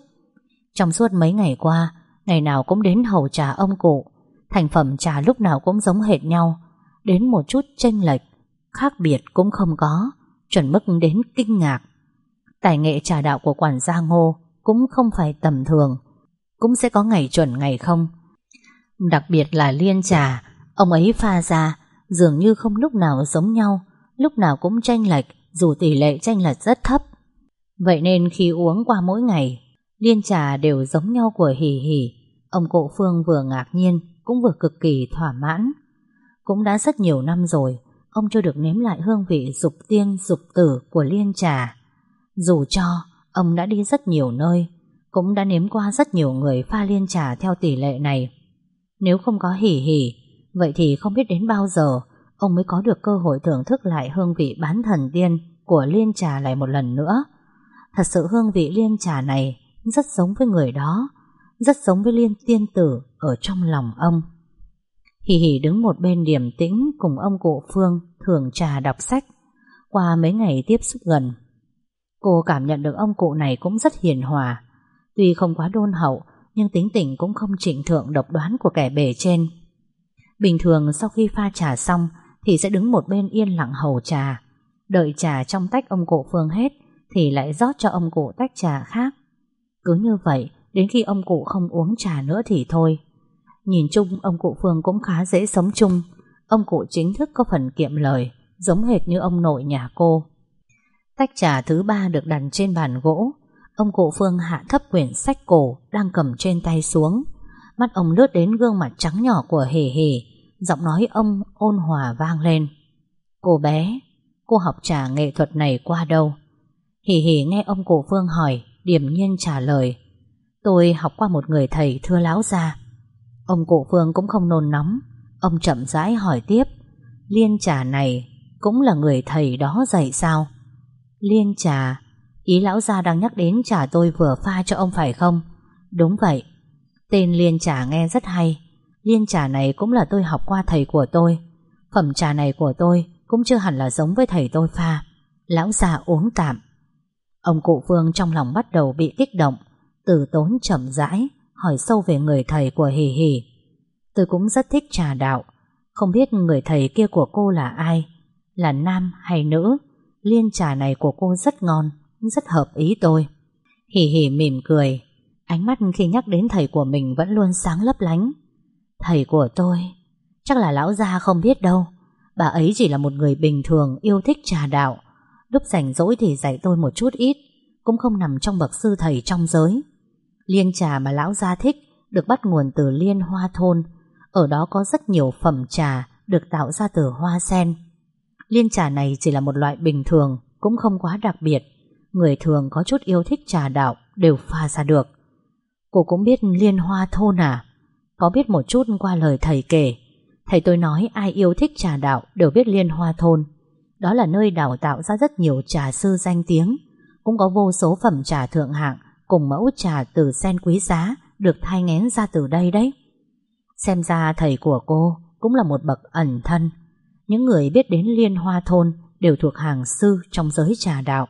Trong suốt mấy ngày qua, Ngày nào cũng đến hầu trà ông cụ Thành phẩm trà lúc nào cũng giống hệt nhau. Đến một chút chênh lệch, Khác biệt cũng không có. Chuẩn mức đến kinh ngạc. Tài nghệ trà đạo của quản gia ngô Cũng không phải tầm thường, Cũng sẽ có ngày chuẩn ngày không. Đặc biệt là liên trà, Ông ấy pha ra, Dường như không lúc nào giống nhau, Lúc nào cũng tranh lệch, Dù tỷ lệ tranh lệch rất thấp. Vậy nên khi uống qua mỗi ngày, Liên trà đều giống nhau của hỉ hỉ Ông cụ Phương vừa ngạc nhiên, Cũng vừa cực kỳ thỏa mãn. Cũng đã rất nhiều năm rồi, Ông chưa được nếm lại hương vị dục tiên, dục tử của liên trà. Dù cho, Ông đã đi rất nhiều nơi, Cũng đã nếm qua rất nhiều người pha liên trà Theo tỷ lệ này. Nếu không có hỉ hỉ, Vậy thì không biết đến bao giờ Ông mới có được cơ hội thưởng thức lại hương vị bán thần tiên Của liên trà lại một lần nữa. Thật sự hương vị liên trà này Rất giống với người đó, Rất giống với liên tiên tử Ở trong lòng ông. Hì hì đứng một bên điểm tĩnh Cùng ông cụ Phương thường trà đọc sách. Qua mấy ngày tiếp xúc gần Cô cảm nhận được ông cụ này cũng rất hiền hòa. Tuy không quá đôn hậu, Nhưng tính tình cũng không trịnh thượng độc đoán của kẻ bề trên. Bình thường sau khi pha trà xong, Thì sẽ đứng một bên yên lặng hầu trà. Đợi trà trong tách ông cụ Phương hết, Thì lại rót cho ông cụ tách trà khác. Cứ như vậy, Đến khi ông cụ không uống trà nữa thì thôi. Nhìn chung, ông cụ Phương cũng khá dễ sống chung. Ông cụ chính thức có phần kiệm lời, Giống hệt như ông nội nhà cô. Tách trà thứ ba được đặt trên bàn gỗ. Ông cụ Phương hạ thấp quyển sách cổ Đang cầm trên tay xuống. Mắt ông lướt đến gương mặt trắng nhỏ của Hề Hề, Giọng nói ông ôn hòa vang lên. Cô bé, Cô học trà nghệ thuật này qua đâu? Hề hề nghe ông cụ Phương hỏi, Điềm nhiên trả lời. Tôi học qua một người thầy thưa láo già Ông cụ Phương cũng không nôn nóng. Ông chậm rãi hỏi tiếp. Liên trà này Cũng là người thầy đó dạy sao? Liên trà. Ý lão gia đang nhắc đến trà tôi vừa pha cho ông phải không? Đúng vậy. Tên liên trà nghe rất hay. Liên trà này cũng là tôi học qua thầy của tôi. Phẩm trà này của tôi Cũng chưa hẳn là giống với thầy tôi pha. Lão già uống tạm Ông cụ Phương trong lòng bắt đầu bị kích động, Từ tốn chậm rãi, Hỏi sâu về người thầy của Hì Hì. Tôi cũng rất thích trà đạo. Không biết người thầy kia của cô là ai? Là nam hay nữ? Liên trà này của cô rất ngon, Rất hợp ý tôi. Hì hì mỉm cười. Ánh mắt khi nhắc đến thầy của mình Vẫn luôn sáng lấp lánh. Thầy của tôi? Chắc là lão gia không biết đâu. Bà ấy chỉ là một người bình thường, Yêu thích trà đạo. Lúc rảnh rỗi thì dạy tôi một chút ít, Cũng không nằm trong bậc sư thầy trong giới. Liên trà mà lão gia thích Được bắt nguồn từ liên hoa thôn. Ở đó có rất nhiều phẩm trà Được tạo ra từ hoa sen. Liên trà này chỉ là một loại bình thường, Cũng không quá đặc biệt. Người thường có chút yêu thích trà đạo Đều pha ra được. Cô cũng biết liên hoa thôn à? Có biết một chút qua lời thầy kể. Thầy tôi nói ai yêu thích trà đạo Đều biết liên hoa thôn. Đó là nơi đào tạo ra rất nhiều trà sư danh tiếng. Cũng có vô số phẩm trà thượng hạng Cùng mẫu trà từ sen quý giá Được thai ngén ra từ đây đấy. Xem ra thầy của cô Cũng là một bậc ẩn thân những người biết đến liên hoa thôn Đều thuộc hàng sư trong giới trà đạo.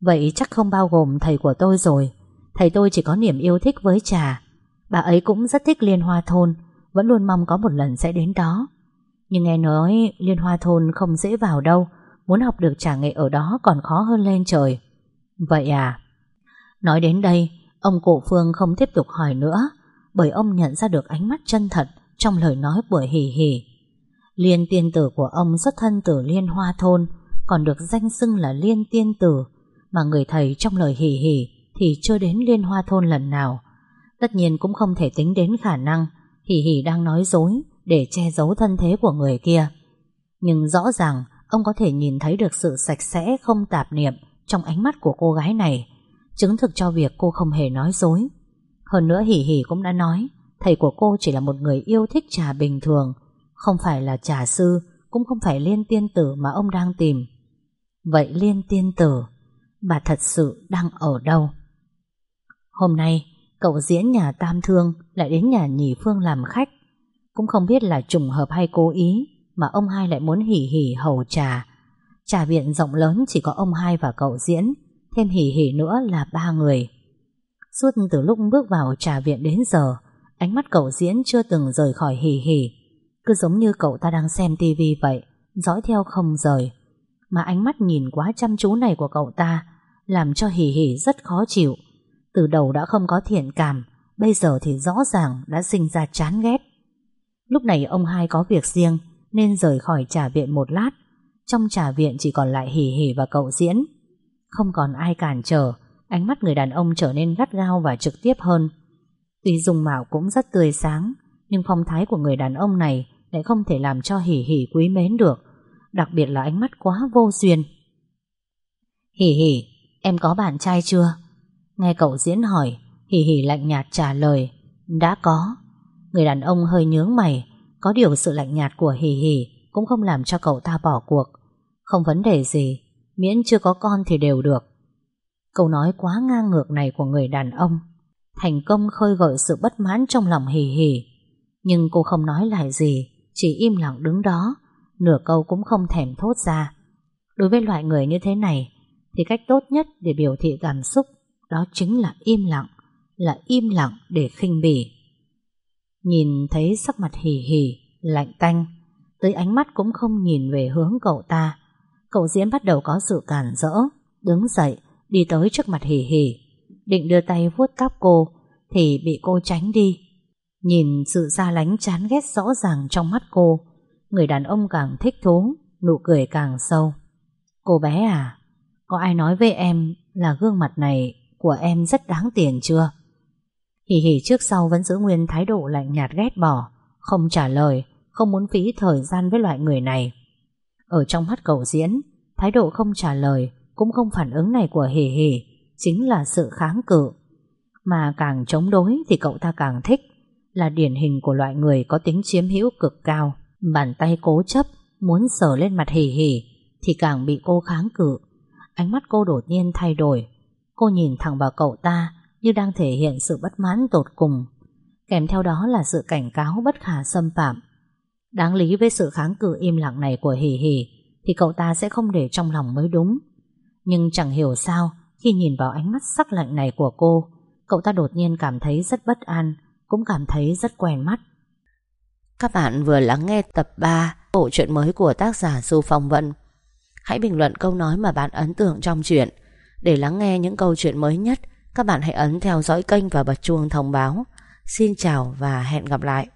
Vậy chắc không bao gồm thầy của tôi rồi. Thầy tôi chỉ có niềm yêu thích với trà. Bà ấy cũng rất thích Liên Hoa Thôn, Vẫn luôn mong có một lần sẽ đến đó. Nhưng nghe nói Liên Hoa Thôn không dễ vào đâu, Muốn học được trà nghệ ở đó còn khó hơn lên trời. Vậy à? Nói đến đây, Ông cụ Phương không tiếp tục hỏi nữa, Bởi ông nhận ra được ánh mắt chân thật Trong lời nói của Hì Hì Liên tiên tử của ông xuất thân từ Liên Hoa Thôn Còn được danh xưng là Liên tiên tử Mà người thầy trong lời Hì Hì thì chưa đến Liên Hoa Thôn lần nào. Tất nhiên cũng không thể tính đến khả năng Hỉ Hỉ đang nói dối để che giấu thân thế của người kia. Nhưng rõ ràng ông có thể nhìn thấy được sự sạch sẽ không tạp niệm trong ánh mắt của cô gái này, chứng thực cho việc cô không hề nói dối. Hơn nữa Hỉ Hỉ cũng đã nói thầy của cô chỉ là một người yêu thích trà bình thường, không phải là trà sư, cũng không phải liên tiên tử mà ông đang tìm. Vậy liên tiên tử, bà thật sự đang ở đâu? Hôm nay, cậu diễn nhà Tam Thương lại đến nhà Nhì Phương làm khách. Cũng không biết là trùng hợp hay cố ý mà ông hai lại muốn hỉ hỉ hầu trà. Trà viện rộng lớn chỉ có ông hai và cậu diễn Thêm hỉ hỉ nữa là ba người Suốt từ lúc bước vào trà viện đến giờ Ánh mắt cậu diễn chưa từng rời khỏi hỉ hỉ cứ giống như cậu ta đang xem tivi vậy, Dõi theo không rời. Mà ánh mắt nhìn quá chăm chú này của cậu ta, Làm cho hỉ hỉ rất khó chịu. Từ đầu đã không có thiện cảm, Bây giờ thì rõ ràng đã sinh ra chán ghét. Lúc này ông hai có việc riêng, Nên rời khỏi trà viện một lát. Trong trà viện chỉ còn lại hỉ hỉ và cậu diễn. Không còn ai cản trở, Ánh mắt người đàn ông trở nên gắt gao và trực tiếp hơn. Tuy dùng mạo cũng rất tươi sáng, Nhưng phong thái của người đàn ông này lại không thể làm cho hỉ hỉ quý mến được, Đặc biệt là ánh mắt quá vô duyên. Hỉ hỉ, Em có bạn trai chưa? Nghe cậu diễn hỏi, Hỉ hỉ lạnh nhạt trả lời, Đã có. Người đàn ông hơi nhướng mày, Có điều sự lạnh nhạt của hỉ hỉ Cũng không làm cho cậu ta bỏ cuộc. Không vấn đề gì, Miễn chưa có con thì đều được. Câu nói quá ngang ngược này của người đàn ông, Thành công khơi gợi sự bất mãn trong lòng hỉ hỉ. Nhưng cô không nói lại gì chỉ im lặng đứng đó, Nửa câu cũng không thèm thốt ra. Đối với loại người như thế này, Thì cách tốt nhất để biểu thị cảm xúc Đó chính là im lặng, Là im lặng để khinh bỉ. Nhìn thấy sắc mặt hì hì, Lạnh tanh, Tới ánh mắt cũng không nhìn về hướng cậu ta, Cậu diễn bắt đầu có sự cản rỡ, Đứng dậy, Đi tới trước mặt hì hì, Định đưa tay vuốt tóc cô, Thì bị cô tránh đi. Nhìn sự xa lánh chán ghét rõ ràng trong mắt cô, Người đàn ông càng thích thú, Nụ cười càng sâu. Cô bé à Có ai nói với em là gương mặt này Của em rất đáng tiền chưa? Hỉ hỉ trước sau vẫn giữ nguyên thái độ lạnh nhạt ghét bỏ, Không trả lời, Không muốn phí thời gian với loại người này. Ở trong mắt cậu diễn, Thái độ không trả lời Cũng không phản ứng này của hỉ hỉ Chính là sự kháng cự. Mà càng chống đối thì cậu ta càng thích. Là điển hình của loại người có tính chiếm hữu cực cao. Bàn tay cố chấp, Muốn sờ lên mặt hỉ hỉ Thì càng bị cô kháng cự. Ánh mắt cô đột nhiên thay đổi. Cô nhìn thẳng vào cậu ta, Như đang thể hiện sự bất mãn tột cùng. Kèm theo đó là sự cảnh cáo bất khả xâm phạm. Đáng lý với sự kháng cự im lặng này của hỉ hỉ Thì cậu ta sẽ không để trong lòng mới đúng. Nhưng chẳng hiểu sao, Khi nhìn vào ánh mắt sắc lạnh này của cô, Cậu ta đột nhiên cảm thấy rất bất an. Cũng cảm thấy rất quen mắt các bạn vừa lắng nghe tập 3 bộ truyện mới của tác giả Du Phong Vân. Hãy bình luận câu nói mà bạn ấn tượng trong truyện. Để lắng nghe những câu chuyện mới nhất, các bạn hãy ấn theo dõi kênh và bật chuông thông báo. Xin chào và hẹn gặp lại.